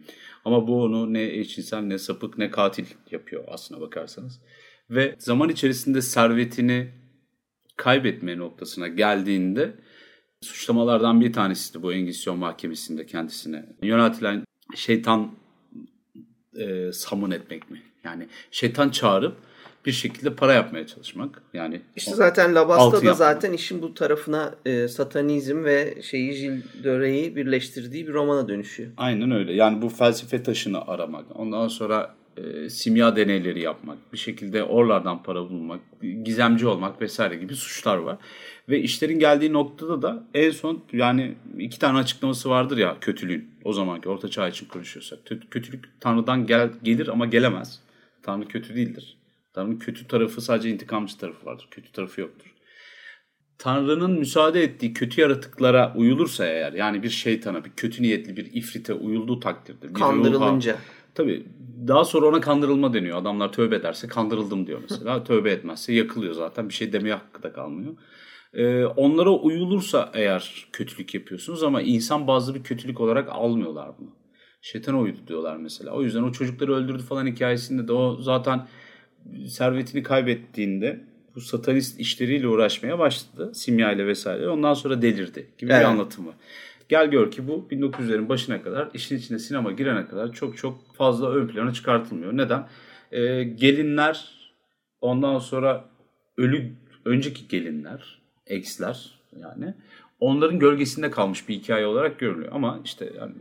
Ama bu onu ne eşcinsel, ne sapık, ne katil yapıyor aslına bakarsanız. Ve zaman içerisinde servetini kaybetme noktasına geldiğinde suçlamalardan bir tanesi de bu Engizisyon Mahkemesi'nde kendisine yöneltilen şeytan e, samın etmek mi? Yani şeytan çağırıp bir şekilde para yapmaya çalışmak. Yani İşte zaten Labasta da zaten işin bu tarafına e, satanizm ve şeyi Gilles birleştirdiği bir romana dönüşüyor. Aynen öyle. Yani bu felsefe taşını aramak, ondan sonra e, simya deneyleri yapmak, bir şekilde oralardan para bulmak, gizemci olmak vesaire gibi suçlar var. Ve işlerin geldiği noktada da en son yani iki tane açıklaması vardır ya kötülüğün. O zamanki orta çağ için konuşuyorsak. Kötülük Tanrı'dan gel, gelir ama gelemez. Tanrı kötü değildir. Tanrı'nın kötü tarafı sadece intikamcı tarafı vardır. Kötü tarafı yoktur. Tanrı'nın müsaade ettiği kötü yaratıklara uyulursa eğer yani bir şeytana, bir kötü niyetli bir ifrite uyulduğu takdirde. Bir ruha- Kandırılınca. Tabii daha sonra ona kandırılma deniyor. Adamlar tövbe ederse kandırıldım diyor mesela. tövbe etmezse yakılıyor zaten. Bir şey demeye hakkı da kalmıyor. Ee, onlara uyulursa eğer kötülük yapıyorsunuz ama insan bazı bir kötülük olarak almıyorlar bunu. Şeytana uydu diyorlar mesela. O yüzden o çocukları öldürdü falan hikayesinde de o zaten servetini kaybettiğinde bu satanist işleriyle uğraşmaya başladı. Simya ile vesaire. Ondan sonra delirdi gibi Evet. bir anlatımı. Gel gör ki bu 1900'lerin başına kadar işin içine sinema girene kadar çok çok fazla ön plana çıkartılmıyor. Neden? Ee, gelinler ondan sonra ölü önceki gelinler, eksler yani onların gölgesinde kalmış bir hikaye olarak görülüyor. Ama işte yani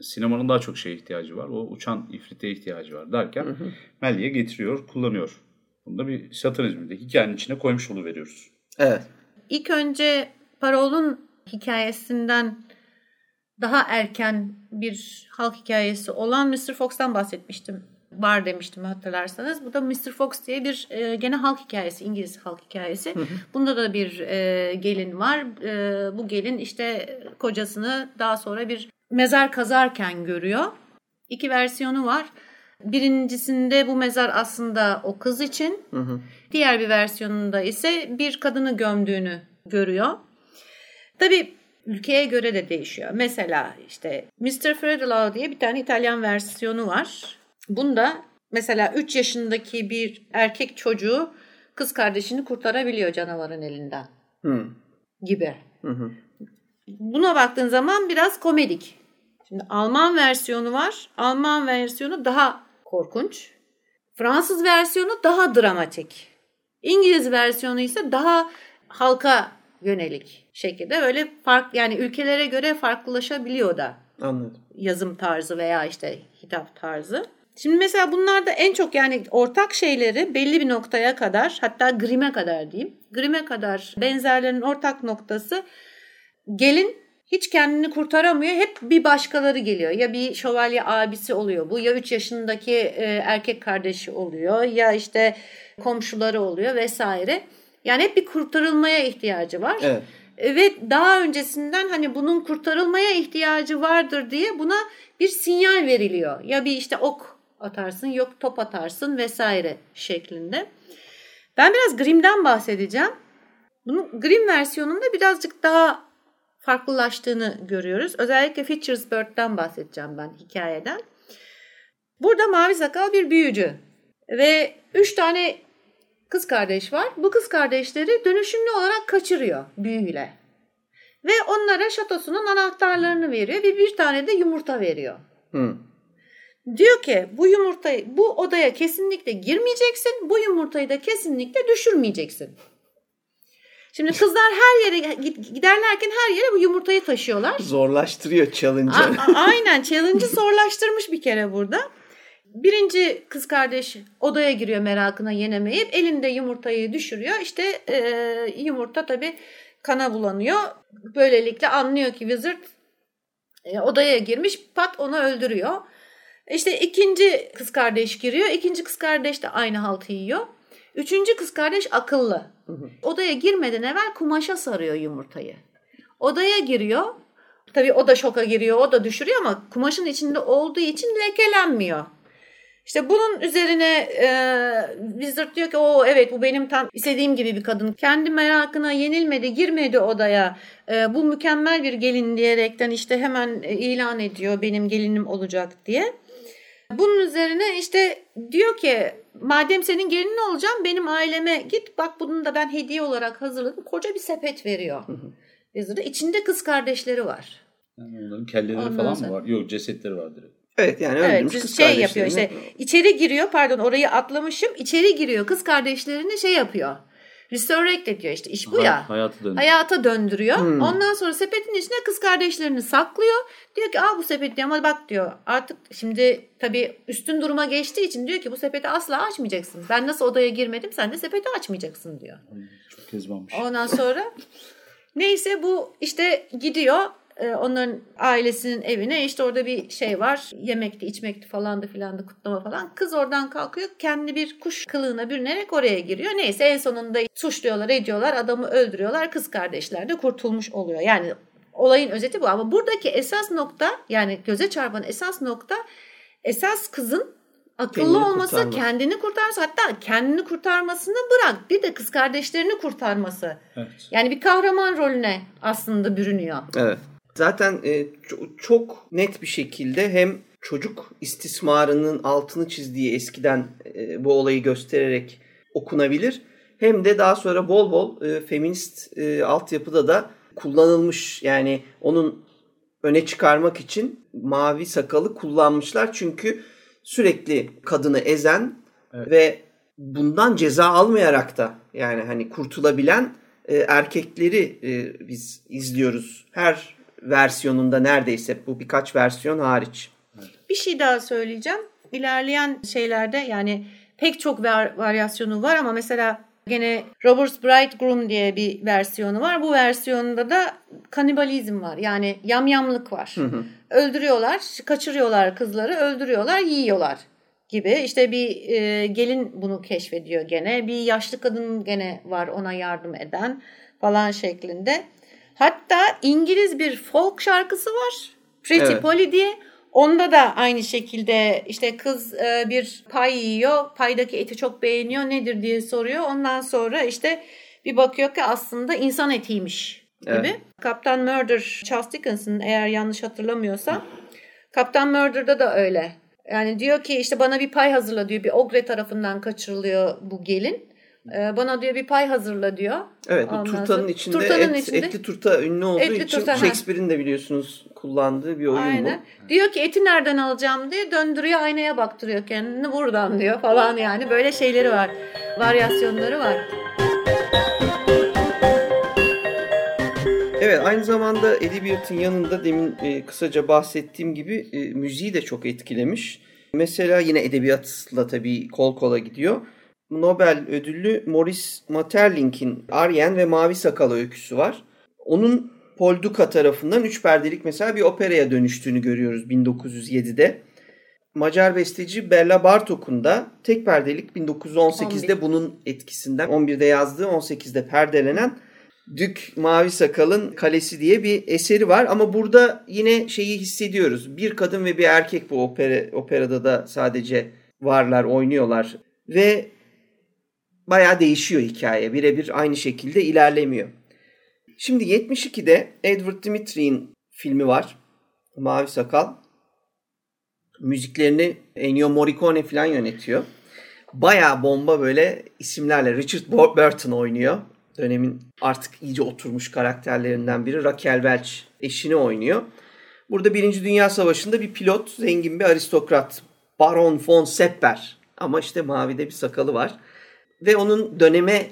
sinemanın daha çok şeye ihtiyacı var. O uçan ifrite ihtiyacı var derken Melli'ye getiriyor, kullanıyor. Bunu da bir satanizmde hikayenin içine koymuş veriyoruz. Evet. İlk önce Parol'un hikayesinden daha erken bir halk hikayesi olan Mr. Fox'tan bahsetmiştim. Var demiştim hatırlarsanız. Bu da Mr. Fox diye bir e, gene halk hikayesi, İngiliz halk hikayesi. Bunda da bir e, gelin var. E, bu gelin işte kocasını daha sonra bir mezar kazarken görüyor. İki versiyonu var. Birincisinde bu mezar aslında o kız için. Diğer bir versiyonunda ise bir kadını gömdüğünü görüyor. Tabii ülkeye göre de değişiyor. Mesela işte Mr. Fredelau diye bir tane İtalyan versiyonu var. Bunda mesela 3 yaşındaki bir erkek çocuğu kız kardeşini kurtarabiliyor canavarın elinden Hı. gibi. Hı hı. Buna baktığın zaman biraz komedik. Şimdi Alman versiyonu var. Alman versiyonu daha korkunç. Fransız versiyonu daha dramatik. İngiliz versiyonu ise daha halka yönelik şekilde böyle fark yani ülkelere göre farklılaşabiliyor da Anladım. yazım tarzı veya işte hitap tarzı. Şimdi mesela bunlarda en çok yani ortak şeyleri belli bir noktaya kadar hatta Grimm'e kadar diyeyim. Grimm'e kadar benzerlerin ortak noktası gelin hiç kendini kurtaramıyor. Hep bir başkaları geliyor. Ya bir şövalye abisi oluyor bu ya 3 yaşındaki e, erkek kardeşi oluyor ya işte komşuları oluyor vesaire. Yani hep bir kurtarılmaya ihtiyacı var. Evet. E, Ve daha öncesinden hani bunun kurtarılmaya ihtiyacı vardır diye buna bir sinyal veriliyor. Ya bir işte ok atarsın yok top atarsın vesaire şeklinde. Ben biraz Grimm'den bahsedeceğim. Bunun Grimm versiyonunda birazcık daha farklılaştığını görüyoruz. Özellikle Features Bird'den bahsedeceğim ben hikayeden. Burada mavi sakal bir büyücü ve üç tane kız kardeş var. Bu kız kardeşleri dönüşümlü olarak kaçırıyor büyüyle. Ve onlara şatosunun anahtarlarını veriyor ve bir tane de yumurta veriyor. Hı. Diyor ki bu yumurtayı bu odaya kesinlikle girmeyeceksin. Bu yumurtayı da kesinlikle düşürmeyeceksin. Şimdi kızlar her yere giderlerken her yere bu yumurtayı taşıyorlar. Zorlaştırıyor challenge'ı. aynen challenge'ı zorlaştırmış bir kere burada. Birinci kız kardeş odaya giriyor merakına yenemeyip elinde yumurtayı düşürüyor. İşte e, yumurta tabii kana bulanıyor. Böylelikle anlıyor ki Wizard e, odaya girmiş pat onu öldürüyor. İşte ikinci kız kardeş giriyor. İkinci kız kardeş de aynı haltı yiyor. Üçüncü kız kardeş akıllı. Odaya girmeden evvel kumaşa sarıyor yumurtayı. Odaya giriyor. Tabii o da şoka giriyor, o da düşürüyor ama kumaşın içinde olduğu için lekelenmiyor. İşte bunun üzerine e, Wizard diyor ki o evet bu benim tam istediğim gibi bir kadın. Kendi merakına yenilmedi, girmedi odaya. E, bu mükemmel bir gelin diyerekten işte hemen e, ilan ediyor benim gelinim olacak diye. Bunun üzerine işte diyor ki madem senin gelinin olacağım benim aileme git bak bunu da ben hediye olarak hazırladım. Koca bir sepet veriyor. Wizard'a. İçinde kız kardeşleri var. Yani onların kelleleri Ondan falan sonra... mı var? Yok cesetleri var direkt. Evet yani öldürmüş evet, kız şey yapıyor işte içeri giriyor pardon orayı atlamışım içeri giriyor kız kardeşlerini şey yapıyor. Resurrect ediyor işte iş bu ya. Hayata döndürüyor. Hayata döndürüyor. Hmm. Ondan sonra sepetin içine kız kardeşlerini saklıyor. Diyor ki al bu sepet diyor ama bak diyor artık şimdi tabii üstün duruma geçtiği için diyor ki bu sepeti asla açmayacaksın. Ben nasıl odaya girmedim sen de sepeti açmayacaksın diyor. Çok kezbanmış. Ondan sonra neyse bu işte gidiyor e, onların ailesinin evine işte orada bir şey var. Yemekti, içmekti falan da filan da kutlama falan. Kız oradan kalkıyor. Kendi bir kuş kılığına bürünerek oraya giriyor. Neyse en sonunda suçluyorlar, ediyorlar. Adamı öldürüyorlar. Kız kardeşler de kurtulmuş oluyor. Yani olayın özeti bu. Ama buradaki esas nokta yani göze çarpan esas nokta esas kızın akıllı kendini olması, kurtarması. kendini kurtarması hatta kendini kurtarmasını bırak bir de kız kardeşlerini kurtarması. Evet. Yani bir kahraman rolüne aslında bürünüyor. Evet. Zaten e, çok net bir şekilde hem çocuk istismarının altını çizdiği eskiden e, bu olayı göstererek okunabilir. Hem de daha sonra bol bol e, feminist e, altyapıda da kullanılmış. Yani onun öne çıkarmak için mavi sakalı kullanmışlar. Çünkü sürekli kadını ezen evet. ve bundan ceza almayarak da yani hani kurtulabilen e, erkekleri e, biz izliyoruz. Her versiyonunda neredeyse bu birkaç versiyon hariç. Bir şey daha söyleyeceğim. İlerleyen şeylerde yani pek çok var, varyasyonu var ama mesela gene Robert's Bridegroom diye bir versiyonu var. Bu versiyonda da kanibalizm var. Yani yamyamlık var. Hı hı. Öldürüyorlar, kaçırıyorlar kızları, öldürüyorlar, yiyorlar gibi. İşte bir e, gelin bunu keşfediyor gene. Bir yaşlı kadın gene var ona yardım eden falan şeklinde. Hatta İngiliz bir folk şarkısı var. Pretty evet. Polly diye. Onda da aynı şekilde işte kız e, bir pay yiyor. Paydaki eti çok beğeniyor. Nedir diye soruyor. Ondan sonra işte bir bakıyor ki aslında insan etiymiş gibi. Evet. Kaptan Murder Charles Dickens'ın eğer yanlış hatırlamıyorsam. Kaptan Murder'da da öyle. Yani diyor ki işte bana bir pay hazırla diyor. Bir ogre tarafından kaçırılıyor bu gelin. Ee, bana diyor bir pay hazırla diyor. Evet bu turtanın içinde, turtanın et, içinde etli turta ünlü olduğu etli için turta, Shakespeare'in de biliyorsunuz kullandığı bir oyun Aynen. bu. Diyor ki eti nereden alacağım diye döndürüyor aynaya baktırıyor kendini buradan diyor falan yani böyle şeyleri var. Varyasyonları var. Evet aynı zamanda edebiyatın yanında demin e, kısaca bahsettiğim gibi e, müziği de çok etkilemiş. Mesela yine edebiyatla tabii kol kola gidiyor. Nobel ödüllü Maurice Maeterlinck'in Aryen ve Mavi Sakal öyküsü var. Onun Paul Duka tarafından üç perdelik mesela bir operaya dönüştüğünü görüyoruz 1907'de. Macar besteci Bella Bartok'un da tek perdelik 1918'de 11. bunun etkisinden 11'de yazdığı 18'de perdelenen Dük Mavi Sakal'ın Kalesi diye bir eseri var ama burada yine şeyi hissediyoruz. Bir kadın ve bir erkek bu opera, operada da sadece varlar, oynuyorlar. Ve bayağı değişiyor hikaye. Birebir aynı şekilde ilerlemiyor. Şimdi 72'de Edward Dimitri'nin filmi var. Mavi Sakal. Müziklerini Ennio Morricone falan yönetiyor. Bayağı bomba böyle isimlerle. Richard Burton oynuyor. Dönemin artık iyice oturmuş karakterlerinden biri. Raquel Welch eşini oynuyor. Burada Birinci Dünya Savaşı'nda bir pilot, zengin bir aristokrat. Baron von Sepper. Ama işte mavide bir sakalı var. Ve onun döneme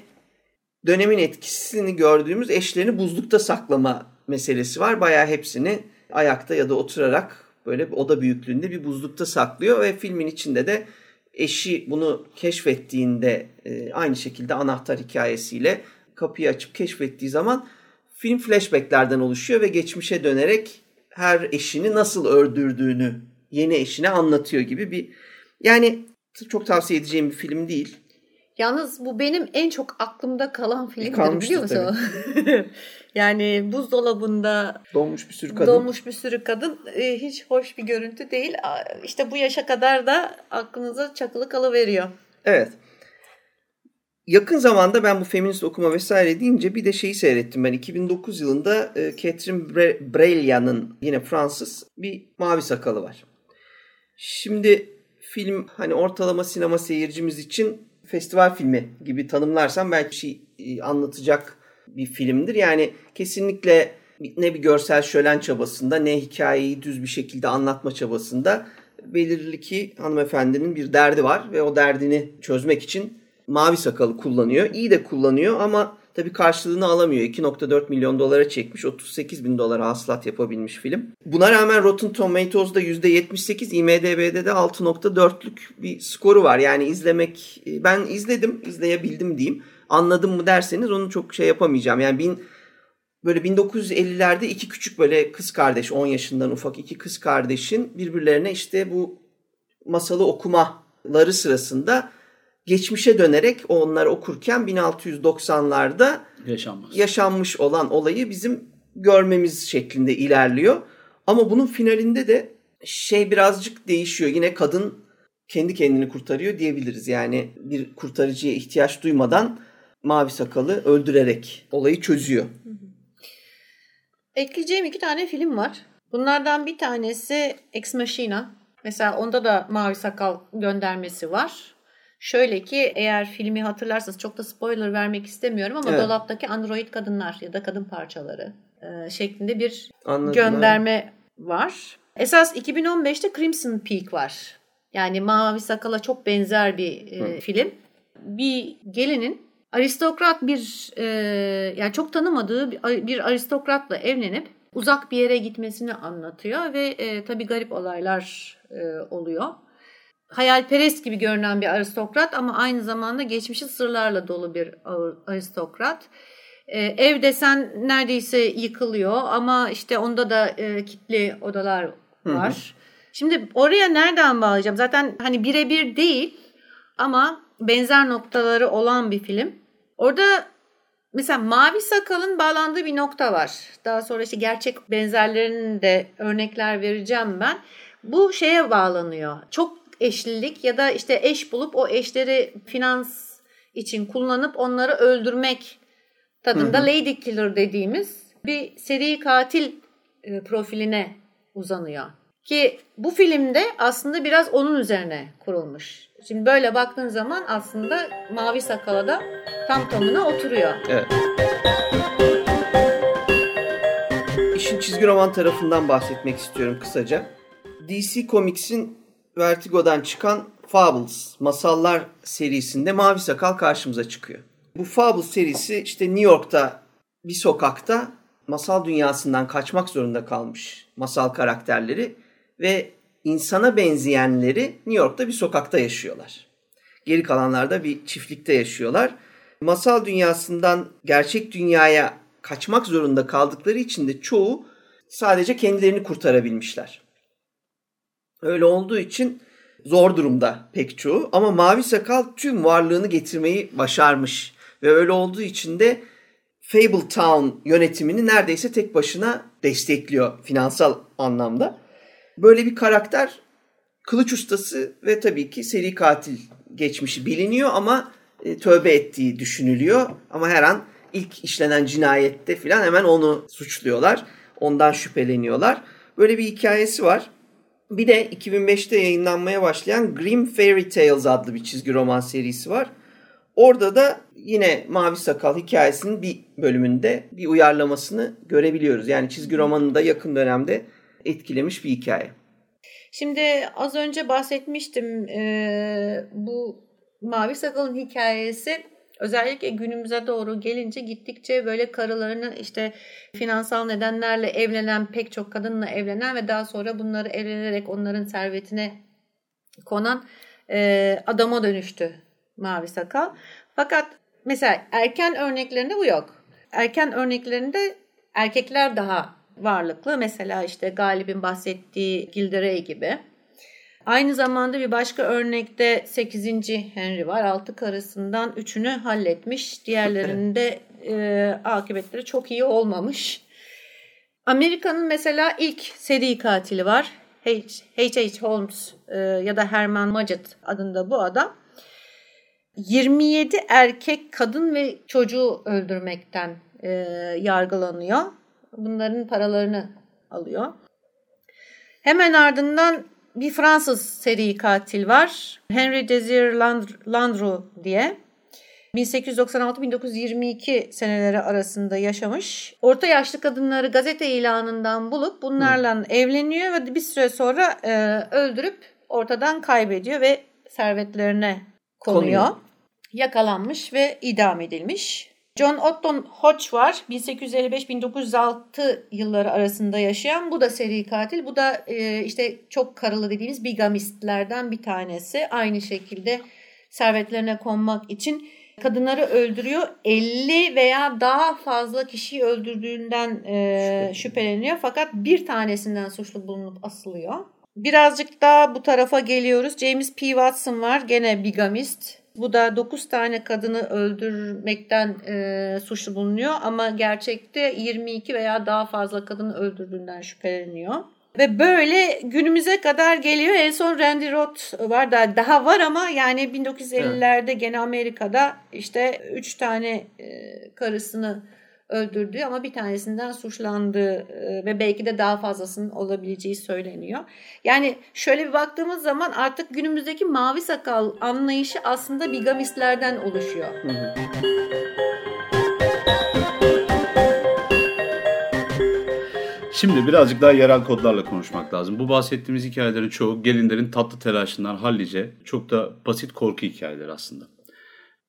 dönemin etkisini gördüğümüz eşlerini buzlukta saklama meselesi var. Bayağı hepsini ayakta ya da oturarak böyle oda büyüklüğünde bir buzlukta saklıyor ve filmin içinde de eşi bunu keşfettiğinde e, aynı şekilde anahtar hikayesiyle kapıyı açıp keşfettiği zaman film flashbacklerden oluşuyor ve geçmişe dönerek her eşini nasıl öldürdüğünü yeni eşine anlatıyor gibi bir yani çok tavsiye edeceğim bir film değil. Yalnız bu benim en çok aklımda kalan filmdir biliyor musun? yani buzdolabında donmuş bir sürü kadın. Donmuş bir sürü kadın e, hiç hoş bir görüntü değil. İşte bu yaşa kadar da aklınıza çakılı kalıveriyor. Evet. Yakın zamanda ben bu feminist okuma vesaire deyince bir de şeyi seyrettim ben. 2009 yılında e, Catherine Breillan'ın yine Fransız bir mavi sakalı var. Şimdi film hani ortalama sinema seyircimiz için festival filmi gibi tanımlarsam belki bir şey e, anlatacak bir filmdir. Yani kesinlikle ne bir görsel şölen çabasında ne hikayeyi düz bir şekilde anlatma çabasında belirli ki hanımefendinin bir derdi var ve o derdini çözmek için mavi sakalı kullanıyor. İyi de kullanıyor ama tabii karşılığını alamıyor. 2.4 milyon dolara çekmiş. 38 bin dolara hasılat yapabilmiş film. Buna rağmen Rotten Tomatoes'da %78, IMDB'de de 6.4'lük bir skoru var. Yani izlemek, ben izledim, izleyebildim diyeyim. Anladım mı derseniz onu çok şey yapamayacağım. Yani bin, böyle 1950'lerde iki küçük böyle kız kardeş, 10 yaşından ufak iki kız kardeşin birbirlerine işte bu masalı okumaları sırasında geçmişe dönerek onları okurken 1690'larda Yaşanmaz. yaşanmış olan olayı bizim görmemiz şeklinde ilerliyor. Ama bunun finalinde de şey birazcık değişiyor. Yine kadın kendi kendini kurtarıyor diyebiliriz. Yani bir kurtarıcıya ihtiyaç duymadan mavi sakalı öldürerek olayı çözüyor. Ekleyeceğim iki tane film var. Bunlardan bir tanesi Ex Machina. Mesela onda da mavi sakal göndermesi var. Şöyle ki eğer filmi hatırlarsanız çok da spoiler vermek istemiyorum ama evet. dolaptaki android kadınlar ya da kadın parçaları e, şeklinde bir Anladım, gönderme evet. var. Esas 2015'te Crimson Peak var. Yani Mavi Sakal'a çok benzer bir e, film. Bir gelinin aristokrat bir e, yani çok tanımadığı bir, bir aristokratla evlenip uzak bir yere gitmesini anlatıyor ve e, tabii garip olaylar e, oluyor hayalperest gibi görünen bir aristokrat ama aynı zamanda geçmişi sırlarla dolu bir aristokrat. Ee, ev desen neredeyse yıkılıyor ama işte onda da e, kitli odalar var. Hı hı. Şimdi oraya nereden bağlayacağım? Zaten hani birebir değil ama benzer noktaları olan bir film. Orada mesela Mavi Sakal'ın bağlandığı bir nokta var. Daha sonra işte gerçek benzerlerinin de örnekler vereceğim ben. Bu şeye bağlanıyor. Çok eşlilik ya da işte eş bulup o eşleri finans için kullanıp onları öldürmek tadında hı hı. Lady Killer dediğimiz bir seri katil e, profiline uzanıyor. Ki bu filmde aslında biraz onun üzerine kurulmuş. Şimdi böyle baktığın zaman aslında Mavi Sakala da tam tamına oturuyor. Evet. İşin çizgi roman tarafından bahsetmek istiyorum kısaca. DC Comics'in Vertigo'dan çıkan Fables, Masallar serisinde Mavi Sakal karşımıza çıkıyor. Bu Fables serisi işte New York'ta bir sokakta masal dünyasından kaçmak zorunda kalmış masal karakterleri ve insana benzeyenleri New York'ta bir sokakta yaşıyorlar. Geri kalanlar da bir çiftlikte yaşıyorlar. Masal dünyasından gerçek dünyaya kaçmak zorunda kaldıkları için de çoğu sadece kendilerini kurtarabilmişler. Öyle olduğu için zor durumda pek çoğu. Ama Mavi Sakal tüm varlığını getirmeyi başarmış. Ve öyle olduğu için de Fable Town yönetimini neredeyse tek başına destekliyor finansal anlamda. Böyle bir karakter kılıç ustası ve tabii ki seri katil geçmişi biliniyor ama e, tövbe ettiği düşünülüyor. Ama her an ilk işlenen cinayette filan hemen onu suçluyorlar. Ondan şüpheleniyorlar. Böyle bir hikayesi var. Bir de 2005'te yayınlanmaya başlayan Grim Fairy Tales adlı bir çizgi roman serisi var. Orada da yine Mavi Sakal hikayesinin bir bölümünde bir uyarlamasını görebiliyoruz. Yani çizgi romanını da yakın dönemde etkilemiş bir hikaye. Şimdi az önce bahsetmiştim e, bu Mavi Sakal'ın hikayesi özellikle günümüze doğru gelince gittikçe böyle karılarını işte finansal nedenlerle evlenen pek çok kadınla evlenen ve daha sonra bunları evlenerek onların servetine konan e, adama dönüştü Mavi Sakal. Fakat mesela erken örneklerinde bu yok. Erken örneklerinde erkekler daha varlıklı. Mesela işte Galip'in bahsettiği Gilderay gibi. Aynı zamanda bir başka örnekte 8. Henry var. Altı karısından üçünü halletmiş. Diğerlerinde e, akıbetleri çok iyi olmamış. Amerika'nın mesela ilk seri katili var. H.H. Holmes e, ya da Herman Mudgett adında bu adam. 27 erkek, kadın ve çocuğu öldürmekten e, yargılanıyor. Bunların paralarını alıyor. Hemen ardından bir Fransız seri katil var. Henry Desir Landru diye. 1896-1922 seneleri arasında yaşamış. Orta yaşlı kadınları gazete ilanından bulup bunlarla Hı. evleniyor ve bir süre sonra e, öldürüp ortadan kaybediyor ve servetlerine konuyor. konuyor. Yakalanmış ve idam edilmiş. John Otton Hodge var. 1855-1906 yılları arasında yaşayan. Bu da seri katil. Bu da e, işte çok karılı dediğimiz bigamistlerden bir tanesi. Aynı şekilde servetlerine konmak için kadınları öldürüyor. 50 veya daha fazla kişiyi öldürdüğünden e, şüpheleniyor. Fakat bir tanesinden suçlu bulunup asılıyor. Birazcık daha bu tarafa geliyoruz. James P. Watson var. Gene bigamist. Bu da 9 tane kadını öldürmekten e, suçlu bulunuyor ama gerçekte 22 veya daha fazla kadını öldürdüğünden şüpheleniyor. Ve böyle günümüze kadar geliyor. En son Randy Roth var da daha var ama yani 1950'lerde evet. gene Amerika'da işte 3 tane e, karısını öldürdüğü ama bir tanesinden suçlandığı e, ve belki de daha fazlasının olabileceği söyleniyor. Yani şöyle bir baktığımız zaman artık günümüzdeki mavi sakal anlayışı aslında bigamistlerden oluşuyor. Şimdi birazcık daha yerel kodlarla konuşmak lazım. Bu bahsettiğimiz hikayelerin çoğu gelinlerin tatlı telaşından hallice çok da basit korku hikayeleri aslında.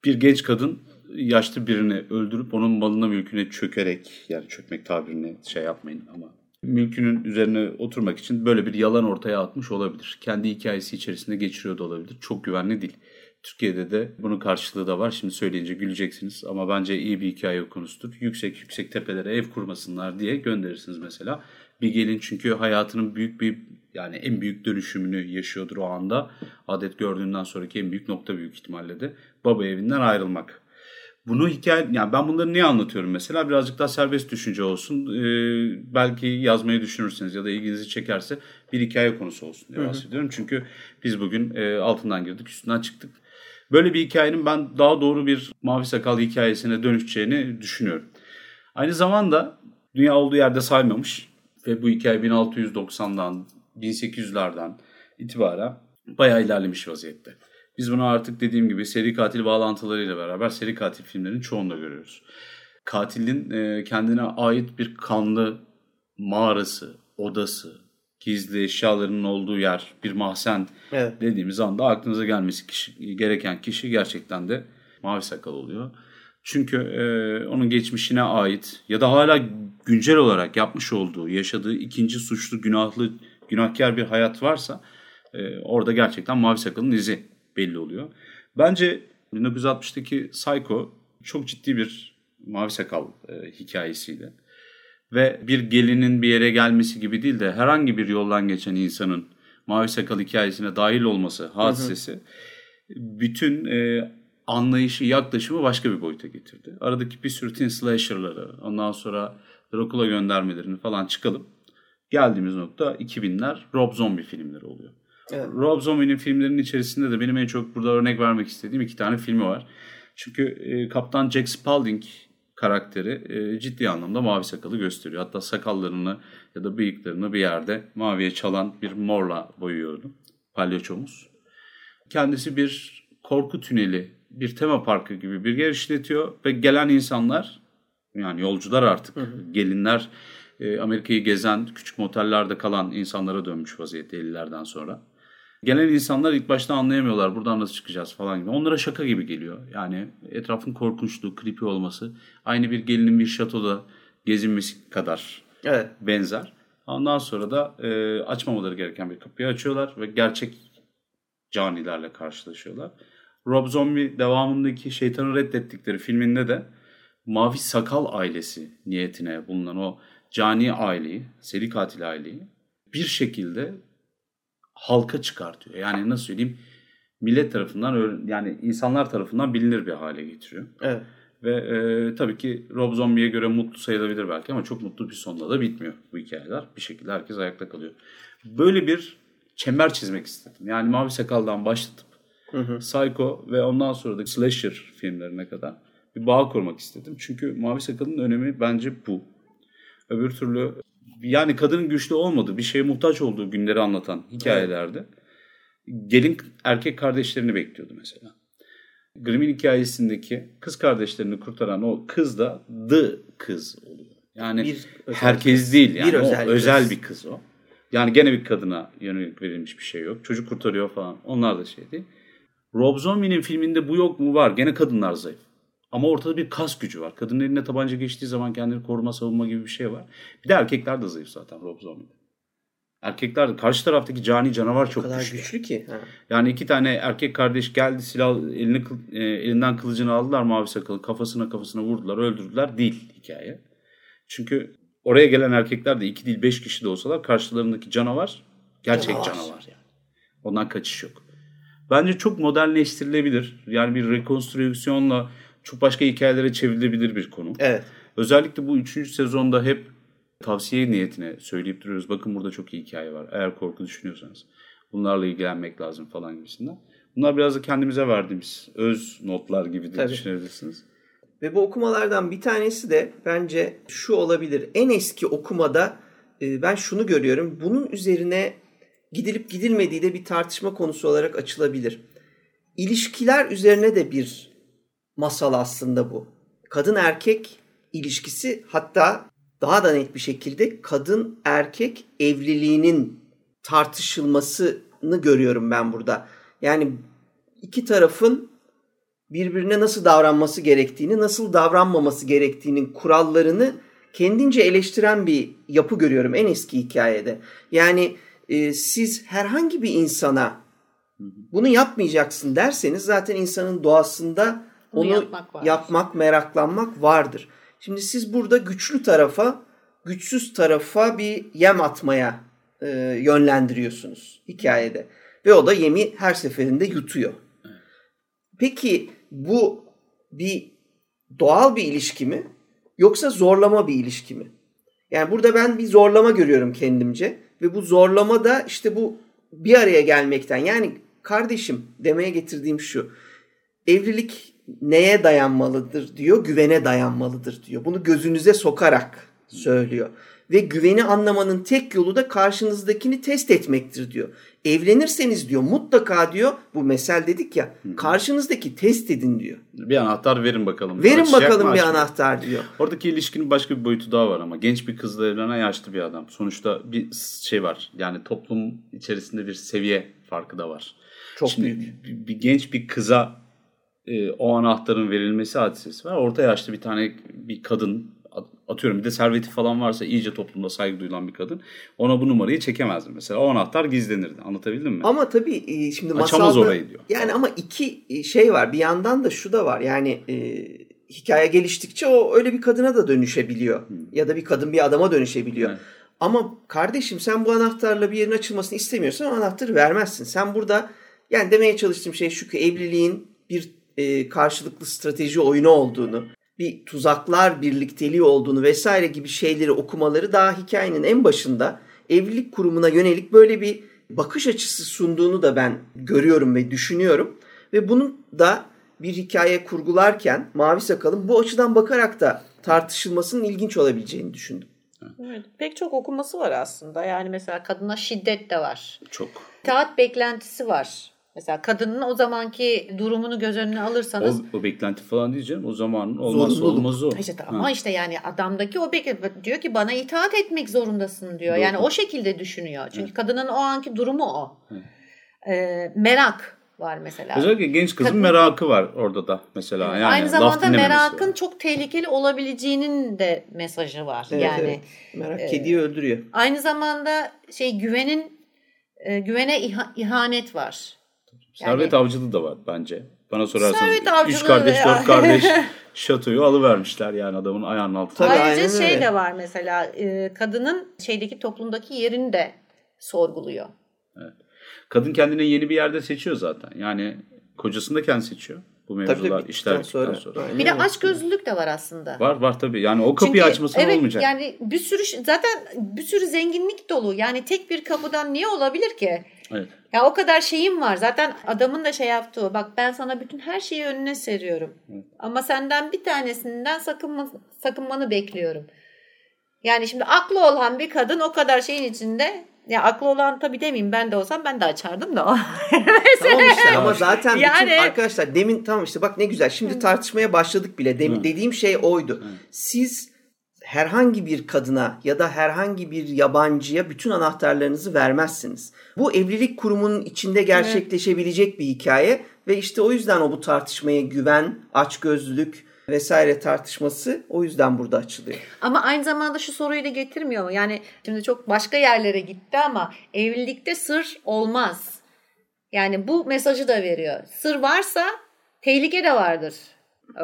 Bir genç kadın yaşlı birini öldürüp onun malına mülküne çökerek yani çökmek tabirini şey yapmayın ama mülkünün üzerine oturmak için böyle bir yalan ortaya atmış olabilir. Kendi hikayesi içerisinde geçiriyor da olabilir. Çok güvenli değil. Türkiye'de de bunun karşılığı da var. Şimdi söyleyince güleceksiniz ama bence iyi bir hikaye konusudur. Yüksek yüksek tepelere ev kurmasınlar diye gönderirsiniz mesela. Bir gelin çünkü hayatının büyük bir yani en büyük dönüşümünü yaşıyordur o anda. Adet gördüğünden sonraki en büyük nokta büyük ihtimalle de baba evinden ayrılmak. Bunu hikaye, yani ben bunları niye anlatıyorum mesela? Birazcık daha serbest düşünce olsun. Ee, belki yazmayı düşünürseniz ya da ilginizi çekerse bir hikaye konusu olsun diye bahsediyorum. Çünkü biz bugün e, altından girdik, üstünden çıktık. Böyle bir hikayenin ben daha doğru bir mavi sakal hikayesine dönüşeceğini düşünüyorum. Aynı zamanda dünya olduğu yerde saymamış ve bu hikaye 1690'dan 1800'lerden itibaren bayağı ilerlemiş vaziyette. Biz bunu artık dediğim gibi seri katil bağlantılarıyla beraber seri katil filmlerinin çoğunda görüyoruz. Katilin e, kendine ait bir kanlı mağarası, odası, gizli eşyalarının olduğu yer, bir mahzen evet. dediğimiz anda aklınıza gelmesi kişi, gereken kişi gerçekten de mavi sakal oluyor. Çünkü e, onun geçmişine ait ya da hala güncel olarak yapmış olduğu, yaşadığı ikinci suçlu, günahlı, günahkar bir hayat varsa e, orada gerçekten mavi sakalın izi belli oluyor. Bence 1960'daki Psycho çok ciddi bir mavi sakal e, hikayesiydi. Ve bir gelinin bir yere gelmesi gibi değil de herhangi bir yoldan geçen insanın mavi sakal hikayesine dahil olması hadisesi hı hı. bütün e, anlayışı, yaklaşımı başka bir boyuta getirdi. Aradaki bir sürü teen slasher'ları, ondan sonra Dracula göndermelerini falan çıkalım. Geldiğimiz nokta 2000'ler Rob Zombie filmleri oluyor. Evet. Rob Zombie'nin filmlerinin içerisinde de benim en çok burada örnek vermek istediğim iki tane filmi var. Çünkü e, Kaptan Jack Spaulding karakteri e, ciddi anlamda mavi sakalı gösteriyor. Hatta sakallarını ya da bıyıklarını bir yerde maviye çalan bir morla boyuyordu palyaçomuz. Kendisi bir korku tüneli, bir tema parkı gibi bir yer işletiyor ve gelen insanlar yani yolcular artık hı hı. gelinler e, Amerika'yı gezen küçük motellerde kalan insanlara dönmüş vaziyette 50'lerden sonra. Gelen insanlar ilk başta anlayamıyorlar buradan nasıl çıkacağız falan gibi. Onlara şaka gibi geliyor. Yani etrafın korkunçluğu, creepy olması aynı bir gelinin bir şatoda gezinmesi kadar evet. benzer. Ondan sonra da e, açmamaları gereken bir kapıyı açıyorlar ve gerçek canilerle karşılaşıyorlar. Rob Zombie devamındaki şeytanı reddettikleri filminde de Mavi Sakal ailesi niyetine bulunan o cani aileyi, seri katil aileyi bir şekilde halka çıkartıyor. Yani nasıl söyleyeyim millet tarafından yani insanlar tarafından bilinir bir hale getiriyor. Evet. Ve e, tabii ki Rob Zombie'ye göre mutlu sayılabilir belki ama çok mutlu bir sonda da bitmiyor bu hikayeler. Bir şekilde herkes ayakta kalıyor. Böyle bir çember çizmek istedim. Yani Mavi Sakal'dan başlatıp hı hı. Psycho ve ondan sonra da Slasher filmlerine kadar bir bağ kurmak istedim. Çünkü Mavi Sakal'ın önemi bence bu. Öbür türlü yani kadının güçlü olmadığı, bir şeye muhtaç olduğu günleri anlatan hikayelerde gelin erkek kardeşlerini bekliyordu mesela. Grimm'in hikayesindeki kız kardeşlerini kurtaran o kız da the kız oluyor. Yani bir herkes kız. değil yani bir özel, o, özel bir kız o. Yani gene bir kadına yönelik verilmiş bir şey yok. Çocuk kurtarıyor falan. Onlar da şey değil. Rob Zombie'nin filminde bu yok mu? Var. Gene kadınlar zayıf. Ama ortada bir kas gücü var. Kadının eline tabanca geçtiği zaman kendini koruma savunma gibi bir şey var. Bir de erkekler de zayıf zaten Rob Zombie'de. Erkekler de karşı taraftaki cani canavar çok o kadar güçlü. güçlü ki. Ha. Yani iki tane erkek kardeş geldi silah elini, e, elinden kılıcını aldılar mavi sakalı kafasına kafasına vurdular öldürdüler değil hikaye. Çünkü oraya gelen erkekler de iki değil beş kişi de olsalar karşılarındaki canavar gerçek canavar, canavar yani. Ondan kaçış yok. Bence çok modernleştirilebilir. Yani bir rekonstrüksiyonla çok başka hikayelere çevrilebilir bir konu. Evet. Özellikle bu üçüncü sezonda hep tavsiye niyetine söyleyip duruyoruz. Bakın burada çok iyi hikaye var. Eğer korku düşünüyorsanız bunlarla ilgilenmek lazım falan gibisinden. Bunlar biraz da kendimize verdiğimiz öz notlar gibi de Tabii. düşünebilirsiniz. Ve bu okumalardan bir tanesi de bence şu olabilir. En eski okumada e, ben şunu görüyorum. Bunun üzerine gidilip gidilmediği de bir tartışma konusu olarak açılabilir. İlişkiler üzerine de bir masal aslında bu. Kadın erkek ilişkisi hatta daha da net bir şekilde kadın erkek evliliğinin tartışılmasını görüyorum ben burada. Yani iki tarafın birbirine nasıl davranması gerektiğini, nasıl davranmaması gerektiğinin kurallarını kendince eleştiren bir yapı görüyorum en eski hikayede. Yani e, siz herhangi bir insana bunu yapmayacaksın derseniz zaten insanın doğasında onu, onu yapmak, yapmak, meraklanmak vardır. Şimdi siz burada güçlü tarafa, güçsüz tarafa bir yem atmaya e, yönlendiriyorsunuz hikayede. Ve o da yemi her seferinde yutuyor. Peki bu bir doğal bir ilişki mi? Yoksa zorlama bir ilişki mi? Yani burada ben bir zorlama görüyorum kendimce. Ve bu zorlama da işte bu bir araya gelmekten. Yani kardeşim demeye getirdiğim şu. Evlilik neye dayanmalıdır diyor, güvene dayanmalıdır diyor. Bunu gözünüze sokarak söylüyor. Ve güveni anlamanın tek yolu da karşınızdakini test etmektir diyor. Evlenirseniz diyor mutlaka diyor bu mesel dedik ya karşınızdaki test edin diyor. Bir anahtar verin bakalım. Verin Açacak bakalım bir anahtar diyor. Oradaki ilişkinin başka bir boyutu daha var ama genç bir kızla evlenen yaşlı bir adam. Sonuçta bir şey var yani toplum içerisinde bir seviye farkı da var. Çok Şimdi büyük. Bir, bir genç bir kıza e, o anahtarın verilmesi hadisesi var. Orta yaşlı bir tane bir kadın atıyorum bir de serveti falan varsa iyice toplumda saygı duyulan bir kadın ona bu numarayı çekemezdi mesela. O anahtar gizlenirdi. Anlatabildim mi? Ama tabii e, şimdi Açamaz masalda orayı diyor. Yani ama iki e, şey var. Bir yandan da şu da var. Yani e, hikaye geliştikçe o öyle bir kadına da dönüşebiliyor. Hmm. Ya da bir kadın bir adama dönüşebiliyor. Evet. Ama kardeşim sen bu anahtarla bir yerin açılmasını istemiyorsan anahtarı vermezsin. Sen burada yani demeye çalıştığım şey şu ki evliliğin bir e, karşılıklı strateji oyunu olduğunu, bir tuzaklar birlikteliği olduğunu vesaire gibi şeyleri okumaları daha hikayenin en başında evlilik kurumuna yönelik böyle bir bakış açısı sunduğunu da ben görüyorum ve düşünüyorum. Ve bunun da bir hikaye kurgularken Mavi Sakal'ın bu açıdan bakarak da tartışılmasının ilginç olabileceğini düşündüm. Evet, pek çok okuması var aslında. Yani mesela kadına şiddet de var. Çok. İtaat beklentisi var. Mesela kadının o zamanki durumunu göz önüne O, alırsanız o beklenti falan diyeceğim. O zamanın olmazsa olmazı o. işte Ha. ama işte yani adamdaki o beklenti diyor ki bana itaat etmek zorundasın diyor. Doğru. Yani o şekilde düşünüyor. Çünkü kadının o anki durumu o. Ee, merak var mesela. Özellikle genç kızın Kadın- merakı var orada da mesela. Yani Aynı zamanda merakın var. çok tehlikeli olabileceğinin de mesajı var. Evet, yani evet. Merak kediyi öldürüyor. aynı zamanda şey güvenin e, güvene iha- ihanet var. Servet avcılığı da var bence. Bana sorarsanız üç kardeş dört kardeş şatoyu alıvermişler yani adamın ayağının altına. Tabii, Ayrıca aynen şey öyle. de var mesela e, kadının şeydeki toplumdaki yerini de sorguluyor. Kadın kendine yeni bir yerde seçiyor zaten. Yani kocasını da kendi seçiyor. Bu mevzular tabii. işler sonra. Aynen Bir de öyle. açgözlülük de var aslında. Var var tabii. Yani o kapıyı Çünkü, açmasına evet, olmayacak. Yani bir sürü zaten bir sürü zenginlik dolu. Yani tek bir kapıdan niye olabilir ki? Evet. Ya o kadar şeyim var. Zaten adamın da şey yaptığı. Bak ben sana bütün her şeyi önüne seriyorum. Ama senden bir tanesinden sakınma, sakınmanı bekliyorum. Yani şimdi aklı olan bir kadın o kadar şeyin içinde ya aklı olan tabii demeyeyim ben de olsam ben de açardım da. Tamam işte ama zaten Yani- bütün arkadaşlar demin tamam işte bak ne güzel. Şimdi tartışmaya başladık bile. Demin dediğim şey oydu. Siz herhangi bir kadına ya da herhangi bir yabancıya bütün anahtarlarınızı vermezsiniz. Bu evlilik kurumunun içinde gerçekleşebilecek bir hikaye ve işte o yüzden o bu tartışmaya güven, açgözlülük vesaire tartışması o yüzden burada açılıyor. Ama aynı zamanda şu soruyu da getirmiyor mu? Yani şimdi çok başka yerlere gitti ama evlilikte sır olmaz. Yani bu mesajı da veriyor. Sır varsa tehlike de vardır.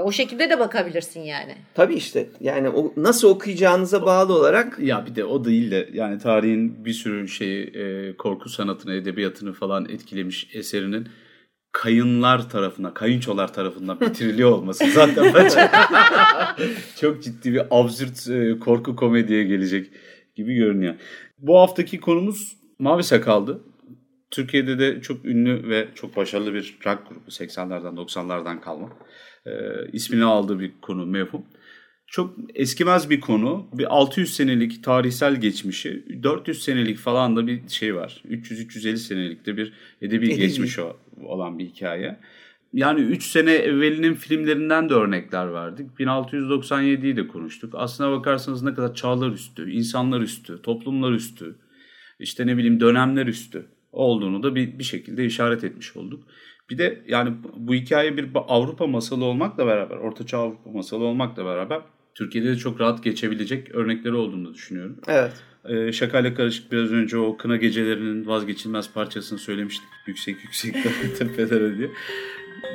O şekilde de bakabilirsin yani. Tabii işte yani o nasıl okuyacağınıza bağlı olarak Ya bir de o değil de yani tarihin bir sürü şeyi e, korku sanatını, edebiyatını falan etkilemiş eserinin kayınlar tarafından, kayınçolar tarafından bitiriliyor olması zaten bence çok ciddi bir absürt e, korku komediye gelecek gibi görünüyor. Bu haftaki konumuz Mavi Sakal'dı. Türkiye'de de çok ünlü ve çok başarılı bir rock grubu 80'lerden 90'lardan kalma. E, ismini aldığı bir konu mevhum. Çok eskimez bir konu. Bir 600 senelik tarihsel geçmişi, 400 senelik falan da bir şey var. 300-350 senelik de bir edebi Edebi. geçmiş o- olan bir hikaye. Yani 3 sene evvelinin filmlerinden de örnekler verdik. 1697'yi de konuştuk. Aslına bakarsanız ne kadar çağlar üstü, insanlar üstü, toplumlar üstü, işte ne bileyim dönemler üstü olduğunu da bir, bir şekilde işaret etmiş olduk. Bir de yani bu hikaye bir Avrupa masalı olmakla beraber, Ortaçağ Avrupa masalı olmakla beraber Türkiye'de de çok rahat geçebilecek örnekleri olduğunu düşünüyorum. evet. Ee, şakayla karışık biraz önce o kına gecelerinin vazgeçilmez parçasını söylemiştik. Yüksek yüksek tepelere diye.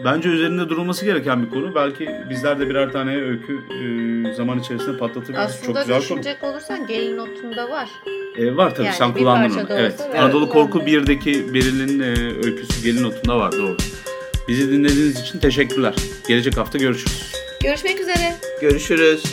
Bence üzerinde durulması gereken bir konu. Belki bizler de birer tane öykü e, zaman içerisinde patlatabiliriz. Aslında Çok güzel konu. düşünecek olursan gelin notunda var. E, var tabii Yani sen kullandın onu. Evet. olsa Anadolu. Korku 1'deki Beril'in e, öyküsü gelin notunda var doğru. Bizi dinlediğiniz için teşekkürler. Gelecek hafta görüşürüz. Görüşmek üzere. Görüşürüz.